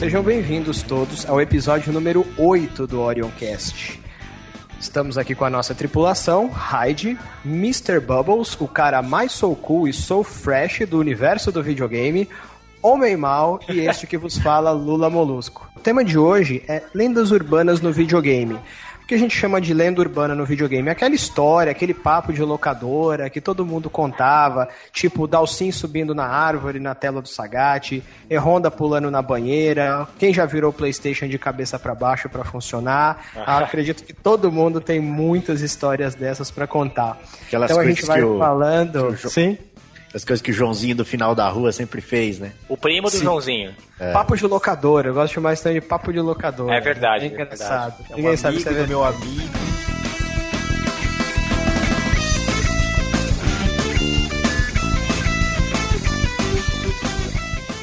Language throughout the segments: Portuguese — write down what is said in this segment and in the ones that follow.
Sejam bem-vindos todos ao episódio número 8 do Orioncast. Estamos aqui com a nossa tripulação, Hyde, Mr. Bubbles, o cara mais soul cool e soul fresh do universo do videogame, Homem Mal e este que vos fala, Lula Molusco. O tema de hoje é lendas urbanas no videogame que a gente chama de lenda urbana no videogame. Aquela história, aquele papo de locadora que todo mundo contava, tipo Dalsin subindo na árvore na tela do Sagat, Erronda pulando na banheira, quem já virou PlayStation de cabeça para baixo para funcionar. Ah. Acredito que todo mundo tem muitas histórias dessas para contar. Aquelas então a gente vai falando. Sim as coisas que o Joãozinho do final da rua sempre fez, né? O primo do Sim. Joãozinho. É. Papo de locador, eu gosto de chamar isso de papo de locador. É verdade. É engraçado. É Ninguém sabe se é meu amigo.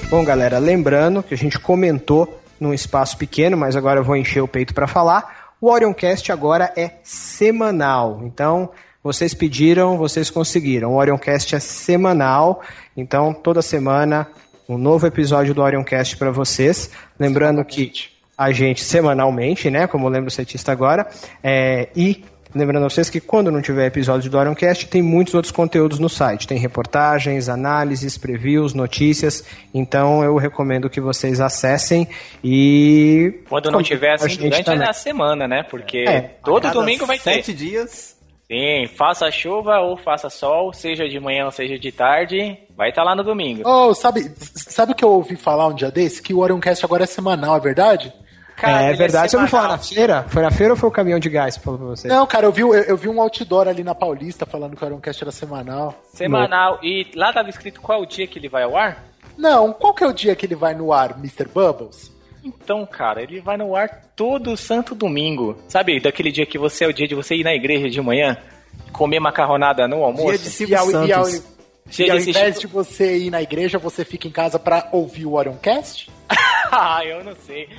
Bom, galera, lembrando que a gente comentou num espaço pequeno, mas agora eu vou encher o peito para falar. O Orioncast agora é semanal. Então, vocês pediram, vocês conseguiram. O Orioncast é semanal, então toda semana um novo episódio do Orioncast para vocês. Lembrando que a gente semanalmente, né, como lembro o setista agora, é, e Lembrando a vocês que quando não tiver episódio do Orioncast, tem muitos outros conteúdos no site. Tem reportagens, análises, previews, notícias. Então eu recomendo que vocês acessem e. Quando não tiver assim, durante a semana, né? Porque é, todo domingo vai ter. Sete dias Sim, faça chuva ou faça sol, seja de manhã ou seja de tarde, vai estar tá lá no domingo. Oh, sabe, sabe o que eu ouvi falar um dia desse? Que o Orioncast agora é semanal, é verdade? Cara, é, é verdade. É você ouviu falar na feira? Foi na feira ou foi o caminhão de gás que falou pra você? Não, cara, eu vi, eu, eu vi um outdoor ali na Paulista falando que o Orioncast era semanal. Semanal. E lá tava escrito qual o dia que ele vai ao ar? Não, qual que é o dia que ele vai no ar, Mr. Bubbles? Então, cara, ele vai no ar todo santo domingo. Sabe, daquele dia que você é o dia de você ir na igreja de manhã, comer macarronada no almoço? Dia de Silvio e ao, Santos. E ao, e ao invés de você ir na igreja, você fica em casa para ouvir o Orioncast? ah, eu não sei.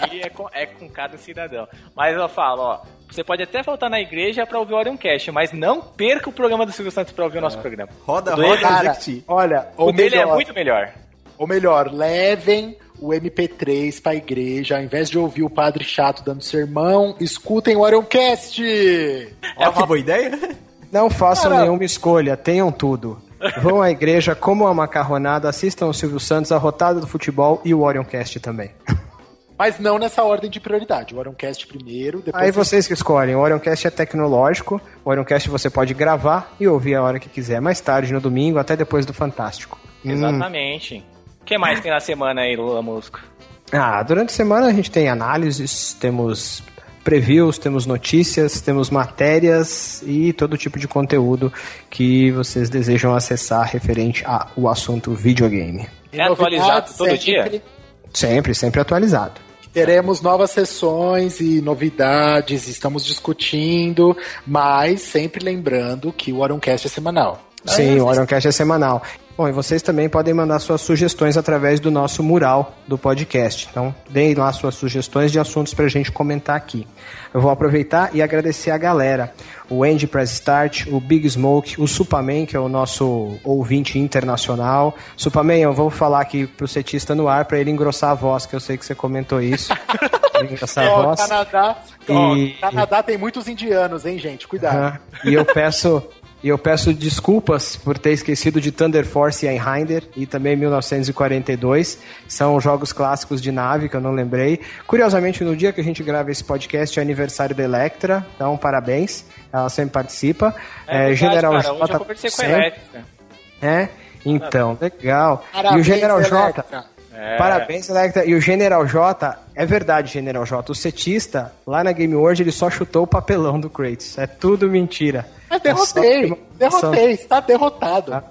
Aí é com, é com cada cidadão. Mas eu falo, ó, você pode até faltar na igreja para ouvir o Orioncast, mas não perca o programa do Silvio Santos para ouvir o nosso é. programa. Roda, roda, cara, Olha, o, o dele é muito melhor. Ou melhor, levem o MP3 pra igreja, ao invés de ouvir o padre chato dando sermão, escutem o Orioncast! É uma boa ideia? Não façam Cara... nenhuma escolha, tenham tudo. Vão à igreja, comam a macarronada, assistam o Silvio Santos, a rotada do futebol e o Orioncast também. Mas não nessa ordem de prioridade. O Orioncast primeiro, depois. Aí vocês que escolhem. O Orioncast é tecnológico. O Orioncast você pode gravar e ouvir a hora que quiser, mais tarde, no domingo, até depois do Fantástico. Exatamente. Hum que mais tem na semana aí, Lula Musco? Ah, durante a semana a gente tem análises, temos previews, temos notícias, temos matérias e todo tipo de conteúdo que vocês desejam acessar referente ao assunto videogame. É atualizado todo sempre, dia? Sempre, sempre atualizado. Teremos novas sessões e novidades, estamos discutindo, mas sempre lembrando que o Orioncast é semanal. Sim, o Orioncast é semanal. Bom, e vocês também podem mandar suas sugestões através do nosso mural do podcast. Então, deem lá suas sugestões de assuntos para a gente comentar aqui. Eu vou aproveitar e agradecer a galera. O Andy Press Start, o Big Smoke, o Supaman, que é o nosso ouvinte internacional. Supaman, eu vou falar aqui pro setista no ar para ele engrossar a voz, que eu sei que você comentou isso. engrossar a voz. Canadá, e... Canadá tem muitos indianos, hein, gente? Cuidado. E eu peço e eu peço desculpas por ter esquecido de Thunder Force e Einhinder e também 1942. São jogos clássicos de nave que eu não lembrei. Curiosamente, no dia que a gente grava esse podcast é aniversário da Electra, então parabéns. Ela sempre participa. É, é General cara, J. Já conversei com a Electra. É? Então, legal. Parabéns, e o General J. É. Parabéns, Electra. E o General J, é verdade, General J. O setista, lá na Game World, ele só chutou o papelão do Kratos. É tudo mentira. Mas derrotei, derrotei, está derrotado. Tá?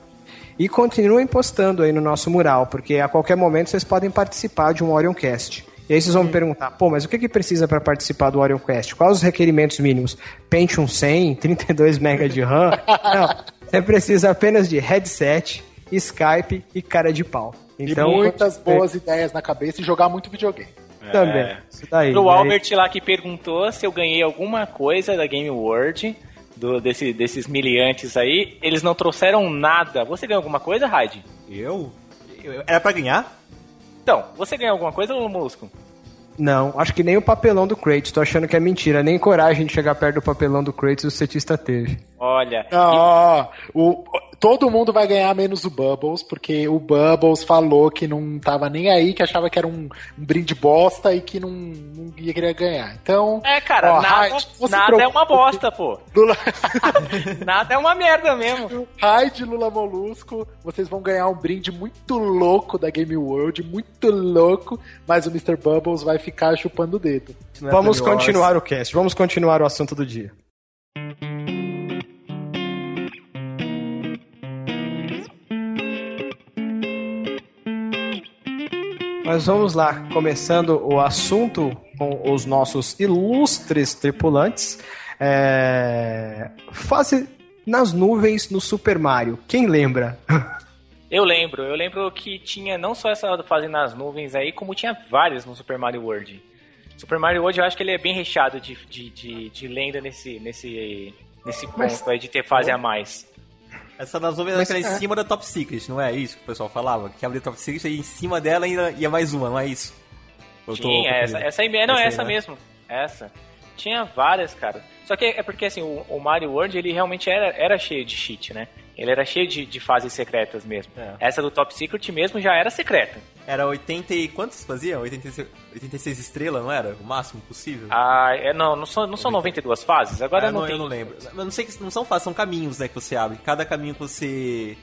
E continuem postando aí no nosso mural, porque a qualquer momento vocês podem participar de um Orioncast. E aí vocês vão me perguntar, pô, mas o que, que precisa para participar do Orioncast? Quais os requerimentos mínimos? Pentium 100, 32 MB de RAM? Não, você precisa apenas de headset, Skype e cara de pau. Então, e muitas boas ideias na cabeça e jogar muito videogame. É. Também. Isso daí. Pro Albert lá que perguntou se eu ganhei alguma coisa da Game World do, desse, desses miliantes aí, eles não trouxeram nada. Você ganhou alguma coisa, Raid? Eu? eu era para ganhar? Então, você ganhou alguma coisa, Lula Molusco? Não, acho que nem o papelão do Kratos. Tô achando que é mentira. Nem coragem de chegar perto do papelão do Kratos o setista teve. Olha. Ah, o, todo mundo vai ganhar menos o Bubbles, porque o Bubbles falou que não tava nem aí, que achava que era um, um brinde bosta e que não, não ia querer ganhar. Então. É, cara, ó, nada, Hyde, nada é preocupe. uma bosta, pô. Lula, Nada é uma merda mesmo. Hyde, Lula Molusco, vocês vão ganhar um brinde muito louco da Game World, muito louco, mas o Mr. Bubbles vai ficar chupando o dedo. É Vamos Wars. continuar o cast. Vamos continuar o assunto do dia. Mas vamos lá, começando o assunto com os nossos ilustres tripulantes. É... Fase nas nuvens no Super Mario. Quem lembra? Eu lembro, eu lembro que tinha não só essa fase nas nuvens aí, como tinha várias no Super Mario World. Super Mario World eu acho que ele é bem recheado de, de, de, de lenda nesse, nesse, nesse ponto Mas- aí de ter fase a mais. Essa Mas, era é. em cima da Top Secret, não é isso que o pessoal falava? Que abria Top Secret e em cima dela ainda ia mais uma, não é isso? Eu tô Tinha, essa, essa aí, não, Essa aí, essa né? mesmo. Essa. Tinha várias, cara. Só que é porque assim, o, o Mario World ele realmente era, era cheio de cheat, né? Ele era cheio de, de fases secretas mesmo. É. Essa do Top Secret mesmo já era secreta. Era 80 e... quantos fazia? 86, 86 estrelas, não era? O máximo possível? Ah, é, não, não são, não são 92 fases? Agora Ah, não, não, tem. eu não lembro. Mas não sei que não são fases, são caminhos, né, que você abre. Cada caminho que você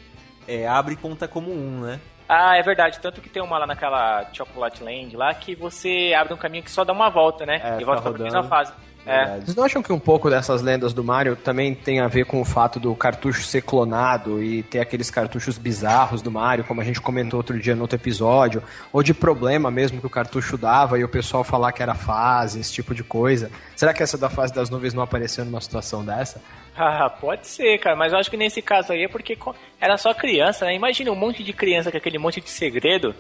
é, abre conta como um, né? Ah, é verdade. Tanto que tem uma lá naquela Chocolate Land lá que você abre um caminho que só dá uma volta, né? É, e volta pra mesma fase. É. Vocês não acham que um pouco dessas lendas do Mario também tem a ver com o fato do cartucho ser clonado e ter aqueles cartuchos bizarros do Mario, como a gente comentou outro dia no outro episódio, ou de problema mesmo que o cartucho dava e o pessoal falar que era fase, esse tipo de coisa? Será que essa da fase das nuvens não apareceu numa situação dessa? Ah, pode ser, cara, mas eu acho que nesse caso aí é porque era só criança, né? Imagina um monte de criança com aquele monte de segredo.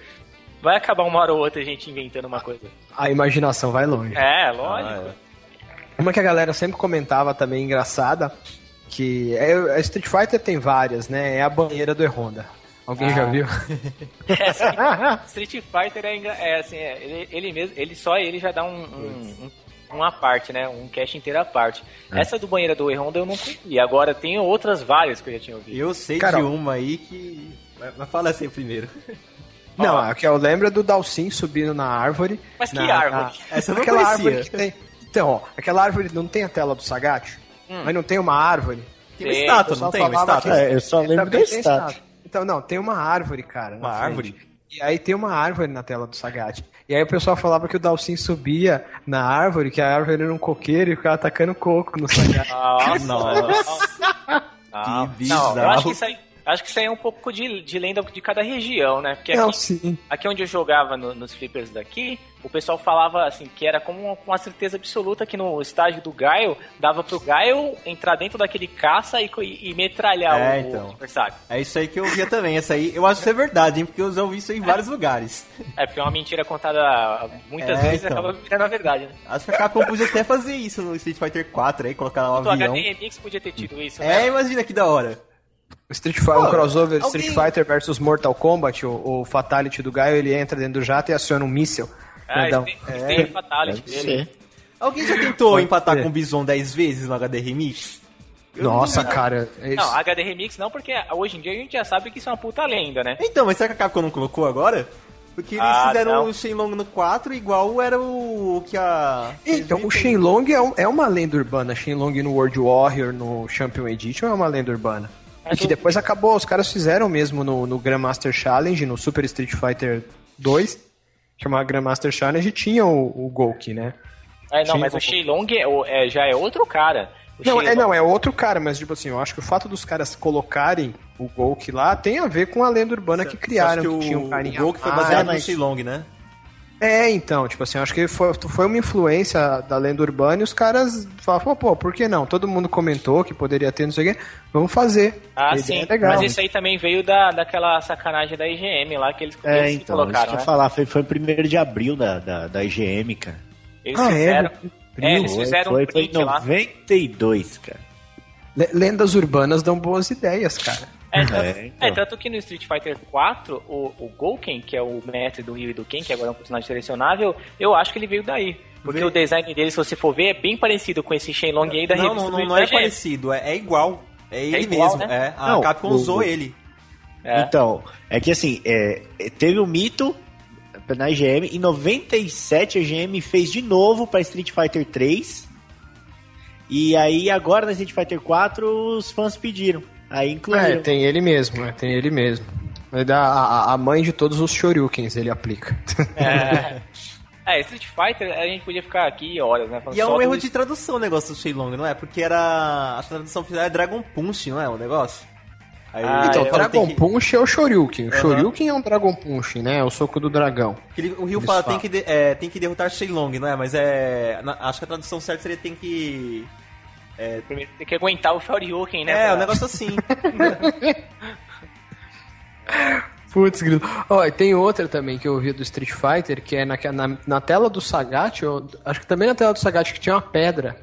Vai acabar uma hora ou outra a gente inventando uma coisa. A imaginação vai longe. É, lógico. Ah, é. Uma que a galera sempre comentava também engraçada, que é, a Street Fighter tem várias, né? É a banheira do E-Honda. Alguém já viu? É, assim, Street Fighter é, é assim, é, ele, ele mesmo, ele só ele já dá um, um, um- uma parte, né? Um cast inteiro à parte. Essa do banheira do E-Honda eu não conhecia. Agora tem outras várias que eu já tinha ouvido. Eu sei Carol. de uma aí que... Mas fala assim primeiro. Não, a que eu lembro é do Dalsin subindo na árvore. Mas que na- árvore? na- Essa eu não aquela conhecia. árvore que tem. Então, ó, aquela árvore não tem a tela do Sagat, Hum. mas não tem uma árvore. Tem uma estátua, não tem uma estátua? É, eu só lembro da estátua. Então, não, tem uma árvore, cara. na Uma árvore? E aí tem uma árvore na tela do Sagat. E aí o pessoal falava que o Dalsin subia na árvore, que a árvore era um coqueiro e ficava atacando coco no Sagat. Nossa, Nossa. Não, Que não, eu bizarro. acho que isso aí, acho que isso aí é um pouco de, de lenda de cada região, né? Porque não, aqui, sim. aqui onde eu jogava no- nos flippers daqui, o pessoal falava assim que era como uma, com uma certeza absoluta que no estágio do Gaio dava pro Gaio entrar dentro daquele caça e, e, e metralhar É, o, então. o Super Saga. É isso aí que eu via também. Essa aí eu acho que é verdade, hein? Porque eu já ouvi isso em vários lugares. É porque é uma mentira contada muitas É, vezes então. acaba virando a verdade, né? Acho que a Capcom podia até fazer isso no Street Fighter 4 aí, colocar lá um O avião. HD Remix podia ter tido isso, É, né? imagina que da hora. Street Fighter, um Pô, crossover alguém- Street Fighter versus Mortal Kombat, o, o Fatality do Gaio, ele entra dentro do jato e aciona um míssil. Ah, Né, dá um- tem, tem Fatality dele. ser. Alguém já tentou Pode empatar ser. com o Bison 10 vezes no HD Remix? Eu Nossa, duvido. cara. é isso. Não, HD Remix não, porque hoje em dia a gente já sabe que isso é uma puta lenda, né? Então, mas será que a Capcom não colocou agora? Porque eles Ah, fizeram não. o Shenlong no 4 igual era o que a... Então, o Shenlong é, um- é uma lenda urbana. Shenlong no World Warrior, no Champion Edition, é uma lenda urbana. E que depois acabou, os caras fizeram mesmo no, no Grandmaster Challenge, no Super Street Fighter 2, chamava Grandmaster Challenge, e tinha o, o Gouki, né? É, não, Sim, mas o- o Shenlong é, é- já é outro cara. O Não, é, não, é outro cara, mas tipo assim, eu acho que o fato dos caras colocarem o Gouki lá tem a ver com a lenda urbana que criaram, Acho que, o, tinha um carinha. o Gol que foi baseado mais. no mas- Shenlong, né? É, então, tipo assim, eu acho que foi, foi uma influência da lenda urbana e os caras falaram, pô, por que não? Todo mundo comentou que poderia ter, não sei o quê, vamos fazer. Ah, sim. é legal. Mas isso aí também veio da, daquela sacanagem da IGM lá que eles, É, eles então, isso colocaram, que eu né? ia falar, foi, foi 1 de abril da, da, da IGM, cara. Eles Ah, é? fizeram. É, eles Foi, fizeram foi, um foi em print lá. 92, cara. Le- Lendas urbanas dão boas ideias, cara. É, tanto, É, então. é, tanto que no Street Fighter 4, o, o Gouken, que é o mestre do Ryu e do Ken, que agora é um personagem selecionável, eu acho que ele veio daí. Porque Veio. o design dele, se você for ver, é bem parecido com esse Shenlong aí da Não, revista não, não, não é parecido, é, é igual. É ele igual, mesmo. né? É, a Não, Capcom o- usou o- ele. É. Então, é que assim, é, teve o mito na IGM, em 97 a IGM fez de novo pra Street Fighter 3. E aí agora na Street Fighter 4 os fãs pediram. Aí É, tem ele mesmo, é, tem ele mesmo. Ele dá a, a- mãe de todos os Shoryukens, ele aplica. É. É, Street Fighter, a gente podia ficar aqui horas, né? E é um erro do- de tradução o negócio do Shenlong, não é? Porque era. A tradução final é Dragon Punch, não é? O negócio? Aí, Ah, então, eu- Dragon tem que- Punch é o Shoryuken. O Aham. Shoryuken é um Dragon Punch, né? É o soco do dragão. ele- o Ryu fala falam. tem que, de- é, tem que derrotar Shenlong, não é? Mas é. na- acho que a tradução certa seria tem que. Primeiro tem que aguentar o Shoryuken, né? É, pra- um negócio assim. Putz, grilo. Ó, e tem outra também que eu ouvi do Street Fighter, que é na, na, na tela do Sagat, eu, acho que também na tela do Sagat que tinha uma pedra.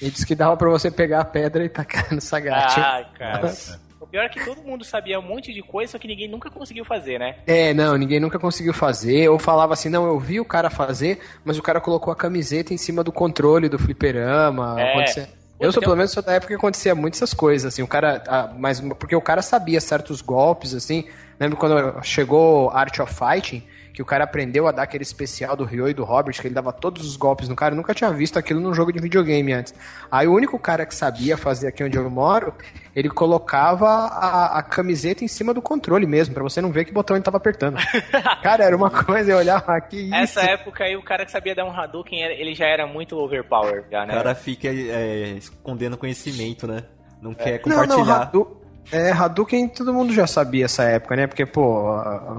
E disse que dava pra você pegar a pedra e tacar no Sagat. Ah, cara. O pior é que todo mundo sabia um monte de coisa, só que ninguém nunca conseguiu fazer, né? É, não, ninguém nunca conseguiu fazer, ou falava assim, não, eu vi o cara fazer, mas o cara colocou a camiseta em cima do controle do fliperama. É. acontecia- Eu sou, pelo menos, sou da época que acontecia muito essas coisas, assim, o cara, ah, mas porque o cara sabia certos golpes, assim, lembro quando chegou Art of Fighting, que o cara aprendeu a dar aquele especial do Ryo e do Robert, que ele dava todos os golpes no cara, eu nunca tinha visto aquilo num jogo de videogame antes. Aí o único cara que sabia fazer aqui onde eu moro, ele colocava a, a camiseta em cima do controle mesmo, pra você não ver que botão ele tava apertando. cara, era uma coisa, eu olhava aqui. Essa época aí, o cara que sabia dar um Hadouken, era- ele já era muito overpowered, já, O né? cara fica é, escondendo conhecimento, né? Não quer Não, não, compartilhar. É, Hadouken todo mundo já sabia essa época, né? Porque, pô,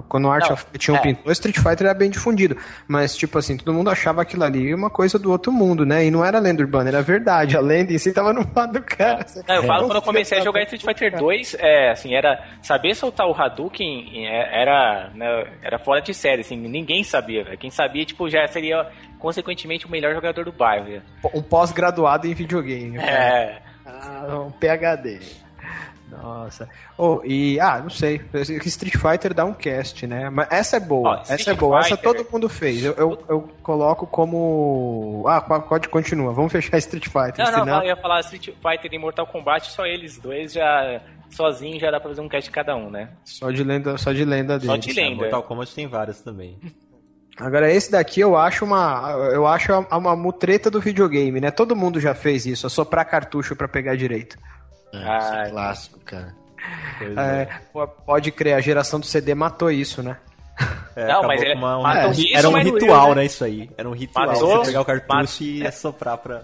quando o Art Não, of Fighting é. pintou, Street Fighter era bem difundido. Mas, tipo assim, todo mundo achava aquilo ali uma coisa do outro mundo, né? E não era lenda urbana, era verdade. A lenda em si tava no lado do cara. Não, eu falo Não quando eu comecei a jogar Street Fighter 2, é, assim, era saber soltar o Hadouken é, era, né, era fora de série, assim, ninguém sabia, velho. Quem sabia, tipo, já seria consequentemente o melhor jogador do bairro. Um pós-graduado em videogame. É. Ah, um PHD. Nossa. Oh, e, ah, não sei. Street Fighter dá um cast, né? Mas essa é boa. Ó, essa Street é boa. Essa Fighter- todo mundo fez. Eu, eu, eu coloco como. Ah, pode continuar. Vamos fechar Street Fighter. Não, não, senão- eu ia falar Street Fighter e Mortal Kombat, só eles dois já sozinhos já dá pra fazer um cast de cada um, né? Só de lenda, só de lenda dele. Só de lenda. Mortal Kombat tem várias também. Agora esse daqui eu acho uma, eu acho uma mutreta do videogame, né? Todo mundo já fez isso, é soprar cartucho pra pegar direito. É, Ah, isso é clássico, cara. É, pô, pode crer, a geração do CD matou isso, né? É, Não, mas ele- uma- um- matou é, isso, era um doeu, ritual, né? né? Isso aí. Era um ritual. Matou, você pegar o cartucho mat- e assoprar pra.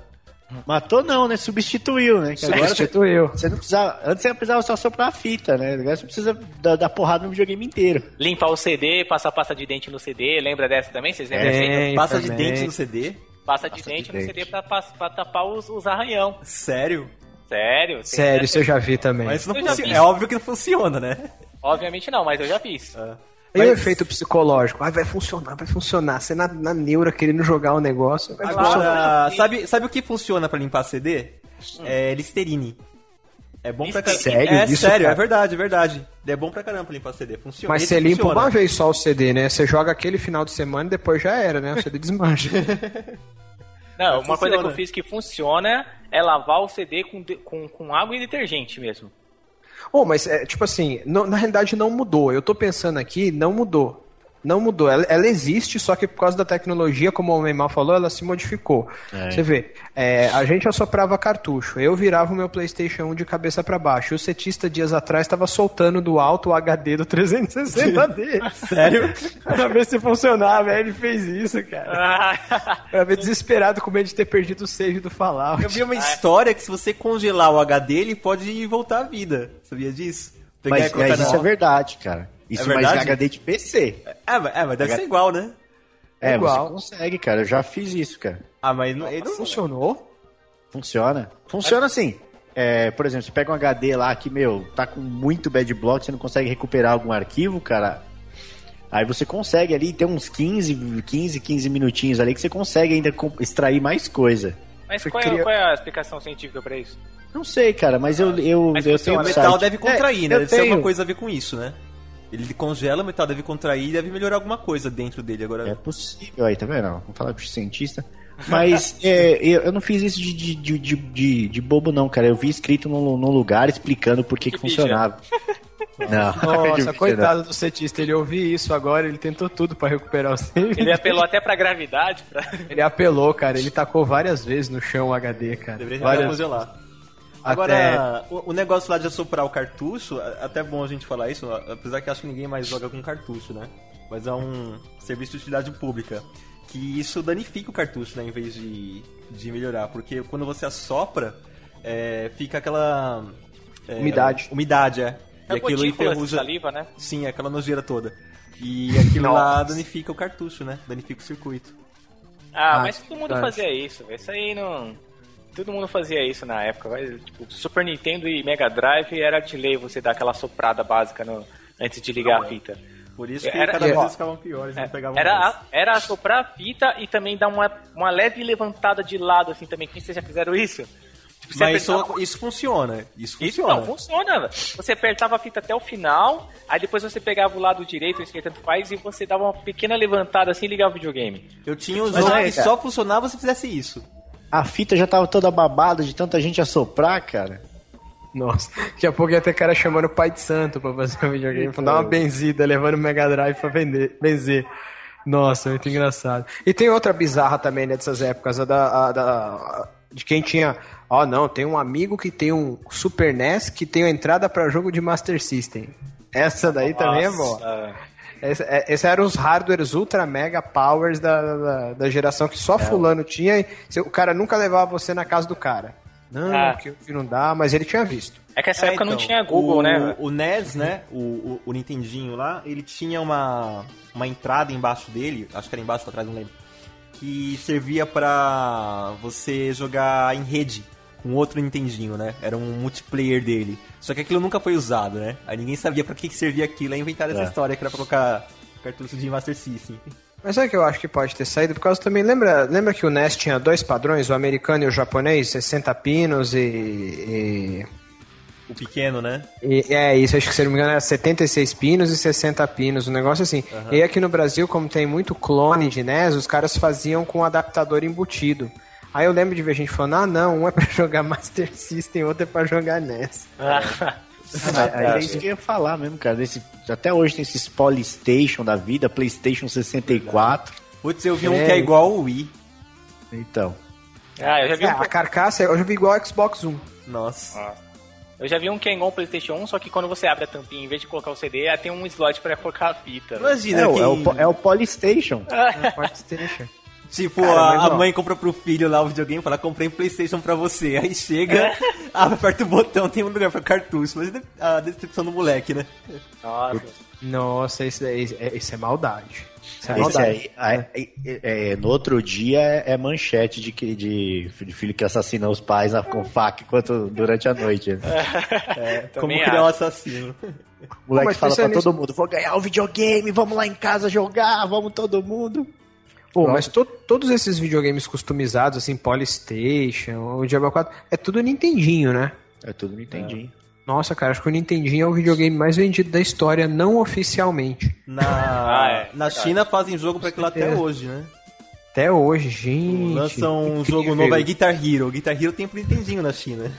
Matou não, né? Substituiu, né? Que agora você, Substituiu. você não precisava. Antes você precisava só soprar a fita, né? Agora você precisa dar, dar porrada no videogame inteiro. Limpar o CD, passar pasta de dente no CD, lembra dessa também? Vocês lembram dessa aí? Tem Passa de dente no CD? Passa de dente de no dente. CD pra, pra, pra tapar os, os arranhão. Sério? Sério? Sério, isso eu já vi também. Mas isso não funciona. É óbvio que não funciona, né? Obviamente não, mas eu já fiz. E o efeito psicológico? Ah, vai funcionar, vai funcionar. Você na, na neura querendo jogar o negócio, vai funcionar. Agora, Sim. sabe, sabe o que funciona pra limpar CD? É Listerine. É bom pra caramba. Sério? É Isso, sério, cara? é verdade, é verdade. É bom pra caramba limpar CD. Funciona. Mas você limpa funciona. uma vez só o CD, né? Você joga aquele final de semana e depois já era, né? O CD desmancha. Não, Mas uma coisa que funciona. eu fiz que funciona é lavar o CD com, de- com, com água e detergente mesmo. Oh, mas é, tipo assim, não- na realidade não mudou. Eu tô pensando aqui, não mudou. Não mudou. Ela, ela existe, só que por causa da tecnologia, como o Neymar falou, ela se modificou. É. Você vê, é, a gente assoprava cartucho, eu virava o meu PlayStation 1 de cabeça pra baixo. E o setista dias atrás estava soltando do alto o HD do 360 dele. Sério? pra ver se funcionava. Aí ele fez isso, cara. Pra ver desesperado com medo de ter perdido o save do Fallout. Eu vi uma história que se você congelar o HD, ele pode voltar à vida. Sabia disso? Pegar Mas, mas isso é verdade, cara. Isso mais verdade? HD de PC. É, mas- é, mas deve ser igual, né? É, Igual. você consegue, cara. Eu já fiz isso, cara. Ah, mas não, ele não... Funcionou? Funciona. Funciona assim. É, por exemplo, você pega um HD lá que, meu, tá com muito bad block, você não consegue recuperar algum arquivo, cara. Aí você consegue ali ter uns 15, 15, 15 minutinhos ali que você consegue ainda extrair mais coisa. Mas qual é, qual é a explicação científica pra isso? Não sei, cara, mas eu, eu, Mas eu tenho O metal site. deve contrair, É, né? Deve ter tenho. alguma coisa a ver com isso, né? Ele congela, o metal deve contrair e deve melhorar alguma coisa dentro dele. Agora, É possível aí, tá vendo? Vamos falar com o cientista. Mas é, eu, eu não fiz isso de, de, de, de, de- de bobo, não, cara. Eu vi escrito num, num lugar explicando por que, que funcionava. Não, Nossa, coitado do setista, ele ouviu isso agora, ele tentou tudo pra recuperar o save. Ele apelou até pra gravidade. Pra... Ele apelou, cara, ele tacou várias vezes no chão o HD, cara. deveria várias... congelar. Até- Agora, o, o negócio lá de assoprar o cartucho, até é bom a gente falar isso, apesar que acho que ninguém mais joga com cartucho, né? Mas é um serviço de utilidade pública. Que isso danifica o cartucho, né? Em vez de, de melhorar. Porque quando você assopra, é, fica aquela. é, Umidade. Umidade, é. É E aquilo enferruja. saliva, né? Sim, aquela nojeira toda. E aquilo lá danifica o cartucho, né? Danifica o circuito. Ah, Ah, mas todo mundo fazia isso. velho. Isso aí não. Todo mundo fazia isso na época. vai, Tipo, Super Nintendo e Mega Drive era de lei você dar aquela soprada básica no- antes de ligar a fita. Por isso que Era- cada é. vez eles ficavam piores, não É, pegavam era, mais. a- era assoprar a fita e também dar uma, uma leve levantada de lado, assim, também. Quem vocês já fizeram isso? Tipo, Mas apertava- isso, isso funciona. Isso Isso funciona. não, funciona. Você apertava a fita até o final, aí depois você pegava o lado direito, o esquerdo, tanto faz, e você dava uma pequena levantada assim e ligava o videogame. Eu tinha um Mas jogo aí, que só funcionava se fizesse isso. A fita já tava toda babada de tanta gente assoprar, cara. Nossa, daqui a pouco ia ter cara chamando o pai de santo pra fazer um videogame, pra dar uma benzida, levando o Mega Drive pra vender, benzer. Nossa, muito engraçado. E tem outra bizarra também né, dessas épocas, a da, a da- de quem tinha. Ó, não, tem um amigo que tem um Super NES que tem uma entrada pra jogo de Master System. Essa daí também é boa. Nossa. Esse- é- Esses eram os hardwares ultra mega powers da, da, da geração que É. só fulano tinha e o cara nunca levava você na casa do cara. Não, Ah. que, que não dá, mas ele tinha visto. É que essa É, época não então, tinha Google, o, né? O NES, né? O, o, o Nintendinho lá, ele tinha uma, uma entrada embaixo dele, acho que era embaixo ou atrás, não lembro. Que servia pra você jogar em rede com outro Nintendinho, né? Era um multiplayer dele. Só que aquilo nunca foi usado, né? Aí ninguém sabia pra que, que servia aquilo. Aí inventaram essa É. história que era pra colocar cartucho de Master System. Mas sabe que eu acho que pode ter saído? Por causa também, lembra, lembra que o NES tinha dois padrões, o americano e o japonês, 60 pinos e, O pequeno, né? e- e- é isso, acho que se não me engano era 76 pinos e 60 pinos, um negócio assim. E aqui no Brasil, como tem muito clone de NES, os caras faziam com um adaptador embutido. Aí eu lembro de ver gente falando, ah não, um é pra jogar Master System, outro é pra jogar NES. Aí é isso que eu ia falar mesmo, cara. Desse, até hoje tem esses Polystation da vida, PlayStation 64. Putz, eu vi um É. que é igual ao Wii. Então. Ah, eu já vi É, um, a carcaça eu já vi igual ao Xbox One. Nossa. eu já vi um que é igual o PlayStation 1, só que quando você abre a tampinha, em vez de colocar o CD, aí tem um slot pra colocar a fita. velho. Imagina É, o- que... é, o, po- é o Polystation. Tipo, Cara, a, a mãe compra pro filho lá o videogame e fala, comprei um Playstation pra você. Aí chega, abre, aperta o botão, tem um lugar pra cartucho. Mas a decepção do moleque, né? Nossa. Nossa, isso, é, isso é maldade. Isso é Esse maldade. aí, aí, é, é, no outro dia é, é manchete de, que- de, de filho que assassina os pais na, com faca enquanto, durante a noite. né? Como Também criar um acho. assassino. O moleque mas fala pra pensando todo mundo: vou ganhar o videogame, vamos lá em casa jogar, vamos todo mundo. Pô, mas to- todos esses videogames customizados, assim, Polystation, o Diablo 4, é tudo Nintendinho, né? É tudo Nintendinho. Nossa, cara, acho que o Nintendinho é o videogame mais vendido da história, não oficialmente. Na, Ah, é, na. China fazem jogo pra aquilo até hoje, né? Até hoje, gente. Lançam um incrível. jogo novo aí, Guitar Hero. Guitar Hero tem pro Nintendinho na China.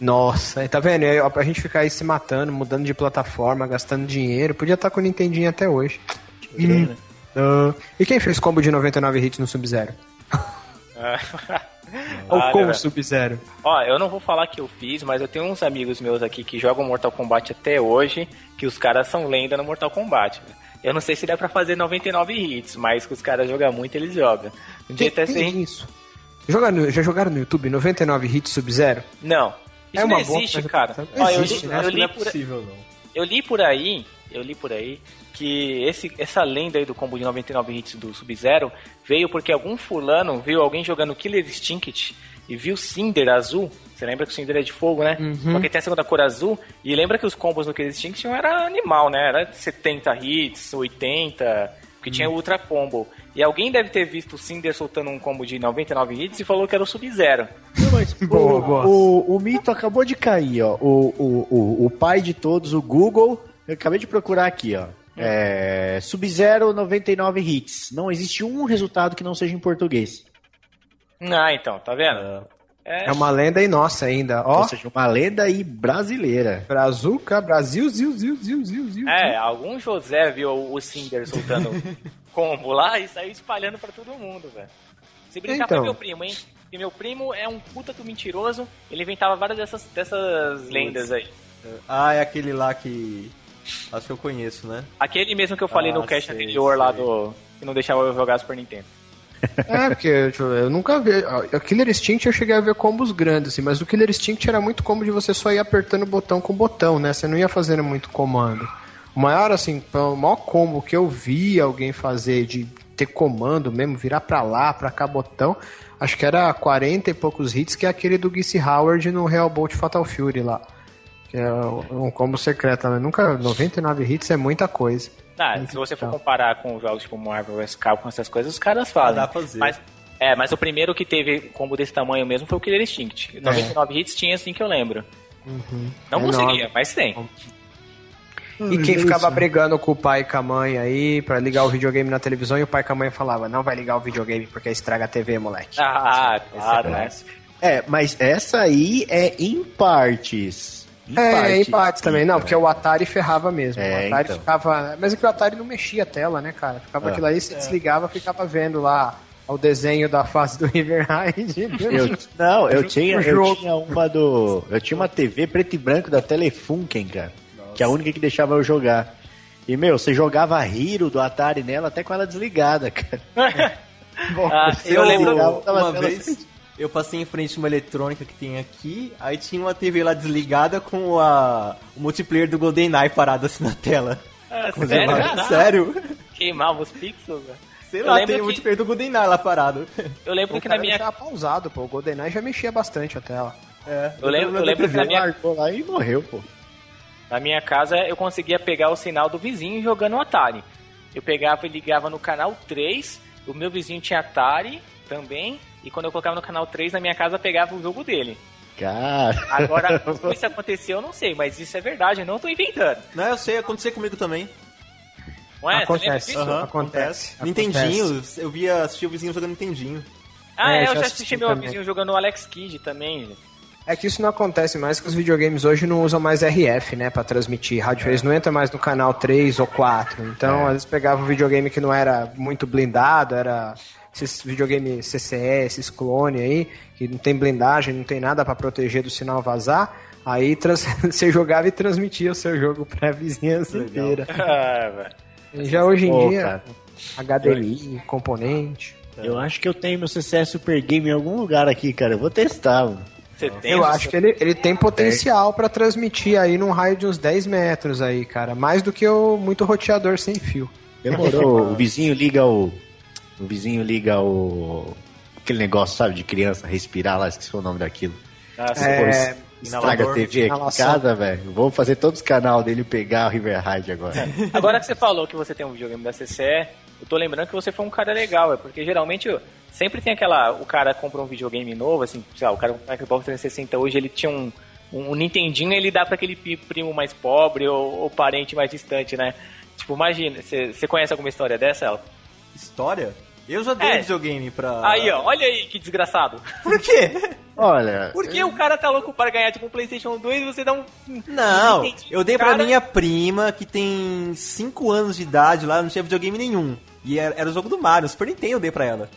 Nossa, tá vendo? É, Pra gente ficar aí se matando, mudando de plataforma, gastando dinheiro, podia estar com o Nintendinho até hoje. Crer, né? Ah, e quem fez combo de 99 hits no Sub-Zero? Ou Ah, com né, o Sub-Zero? Ó, eu não vou falar que eu fiz, mas eu tenho uns amigos meus aqui que jogam Mortal Kombat até hoje, que os caras são lenda no Mortal Kombat. velho. Eu não sei se dá pra fazer 99 hits, mas que os caras jogam muito, eles jogam. Um dia até sem... isso. Jogaram, já jogaram no YouTube 99 hits Sub-Zero? Não. Isso É não uma boa, existe, mas- cara. Não Ó, eu, existe, li, né? eu, li não é por, possível, não. eu li por aí, eu li por aí que esse, essa lenda aí do combo de 99 hits do Sub-Zero veio porque algum fulano viu alguém jogando Killer Instinct e viu Cinder azul. Você lembra que o Cinder é de fogo, né? Uhum. Só que tem a segunda cor azul. E lembra que os combos no Killer Instinct era animal, né? Era 70 hits, 80. que tinha o Ultra Combo. E alguém deve ter visto o Cinder soltando um combo de 99 hits e falou que era o Sub-Zero. Não, mas Boa, o, boa. O, o mito acabou de cair, ó. O, o, o, o pai de todos, o Google, eu acabei de procurar aqui, ó. É, Sub-Zero 99 hits. Não existe um resultado que não seja em português. Ah, então, tá vendo? É, É uma lenda e nossa ainda. Ó, Ou seja, uma lenda aí brasileira. Brazuca, Brasil, ziu, ziu, ziu, ziu, ziu. é, algum José viu o Cinder soltando combo lá e saiu espalhando pra todo mundo, velho. Se brincar Então. foi meu primo, hein? Porque meu primo é um puta do mentiroso, ele inventava várias dessas, dessas lendas aí. Ah, é aquele lá que. Acho que eu conheço, né? Aquele mesmo que eu falei Ah, no cast sei, anterior lá do. que não deixava eu jogar Super Nintendo. É, porque deixa eu, ver, eu nunca vi. A Killer Instinct eu cheguei a ver combos grandes, assim, mas o Killer Instinct era muito combo de você só ir apertando o botão com o botão, né? Você não ia fazendo muito comando. O maior, assim, o maior combo que eu vi alguém fazer de ter comando mesmo, virar pra lá, pra cá, botão, acho que era 40 e poucos hits, que é aquele do Geese Howard no Real Bolt Fatal Fury lá. Que é um combo secreto, né? Nunca. 99 hits é muita coisa. Ah, se você for comparar com jogos tipo Marvel vs Capcom, essas coisas, os caras fazem. Dá pra fazer. Mas, é, mas o primeiro que teve combo desse tamanho mesmo foi o Killer Instinct. 99 hits tinha assim que eu lembro. Não É conseguia, enorme. mas tem. E quem ficava brigando com o pai e com a mãe aí pra ligar o videogame na televisão e o pai com a mãe falava: Não vai ligar o videogame porque estraga a TV, moleque. Ah, claro, né? É, mas essa aí é em partes. Em é, em partes também. Não, Então, porque o Atari ferrava mesmo. É, o Atari então. ficava. Mas é que o Atari não mexia a tela, né, cara? Ficava Ah. aquilo aí, você desligava, ficava vendo lá o desenho da fase do River Ride. Eu, não, eu tinha, eu tinha uma do. Eu tinha uma TV preto e branco da Telefunken, cara. Que é a única que deixava eu jogar. E, meu, você jogava Hero do Atari nela até com ela desligada, cara. Ah, eu lembro. ligava, tava uma vez, eu passei em frente a uma eletrônica que tem aqui, aí tinha uma TV lá desligada com a, o multiplayer do GoldenEye parado assim na tela. Ah, sério? Sério? Queimava os pixels, velho. Sei Eu lá, tem que- o multiplayer do GoldenEye lá parado. Eu lembro O que na minha. deixava pausado, pô. O GoldenEye já mexia bastante a tela. É, Eu lembro, eu lembro que na minha, Largou lá e morreu, pô. na minha casa eu conseguia pegar o sinal do vizinho jogando o Atari. Eu pegava e ligava no canal 3, o meu vizinho tinha Atari também, e quando eu colocava no canal 3 na minha casa pegava o jogo dele. Cara. Agora, como isso aconteceu, eu não sei, mas isso é verdade, eu não tô inventando. Não, eu sei, aconteceu comigo também. Não é? Acontece. disso? Aham. Acontece, Nintendinho, eu via, assistia o vizinho jogando Nintendinho. Ah, É, é, eu já assisti assisti meu também. vizinho jogando o Alex Kidd também. É que isso não acontece mais, que os videogames hoje não usam mais RF, né, pra transmitir. Rádio Eles não entra mais no canal 3 ou 4. Então, às vezes pegava um videogame que não era muito blindado, era esses videogame CCE, esses clone aí, que não tem blindagem, não tem nada pra proteger do sinal vazar. Aí trans- você jogava e transmitia o seu jogo pra vizinhança inteira. Ah. E já hoje em Pô, dia, cara. HDMI, componente. Eu acho que eu tenho meu CCS Super Game em algum lugar aqui, cara. Eu vou testar, mano. Você tem Eu acho que ele, ele tem potencial pra transmitir aí num raio de uns 10 metros aí, cara. Mais do que o muito roteador sem fio. Demorou. o vizinho liga o. O vizinho liga o. Aquele negócio, sabe, de criança respirar lá, esqueci o nome daquilo. Ah. É, Estraga a TV aqui em casa, velho. Vou fazer todos os canais dele pegar o River Ride agora. Agora que você falou que você tem um videogame da CCE, eu tô lembrando que você foi um cara legal, é porque geralmente sempre tem aquela. O cara compra um videogame novo, assim, sei lá, o cara com o Xbox 360 hoje ele tinha um. Um Nintendinho ele dá pra aquele primo mais pobre ou, ou parente mais distante, né? Tipo, imagina, você você conhece alguma história dessa, Elton? História? Eu já dei É. videogame pra. Aí, ó, olha aí que desgraçado. Por quê? Olha, Por que o cara tá louco para ganhar, tipo, um PlayStation 2 e você dá um. Não, eu dei pra cara? minha prima que tem 5 anos de idade lá, não tinha videogame nenhum. E era, era o jogo do Mario, Super Nintendo eu dei pra ela.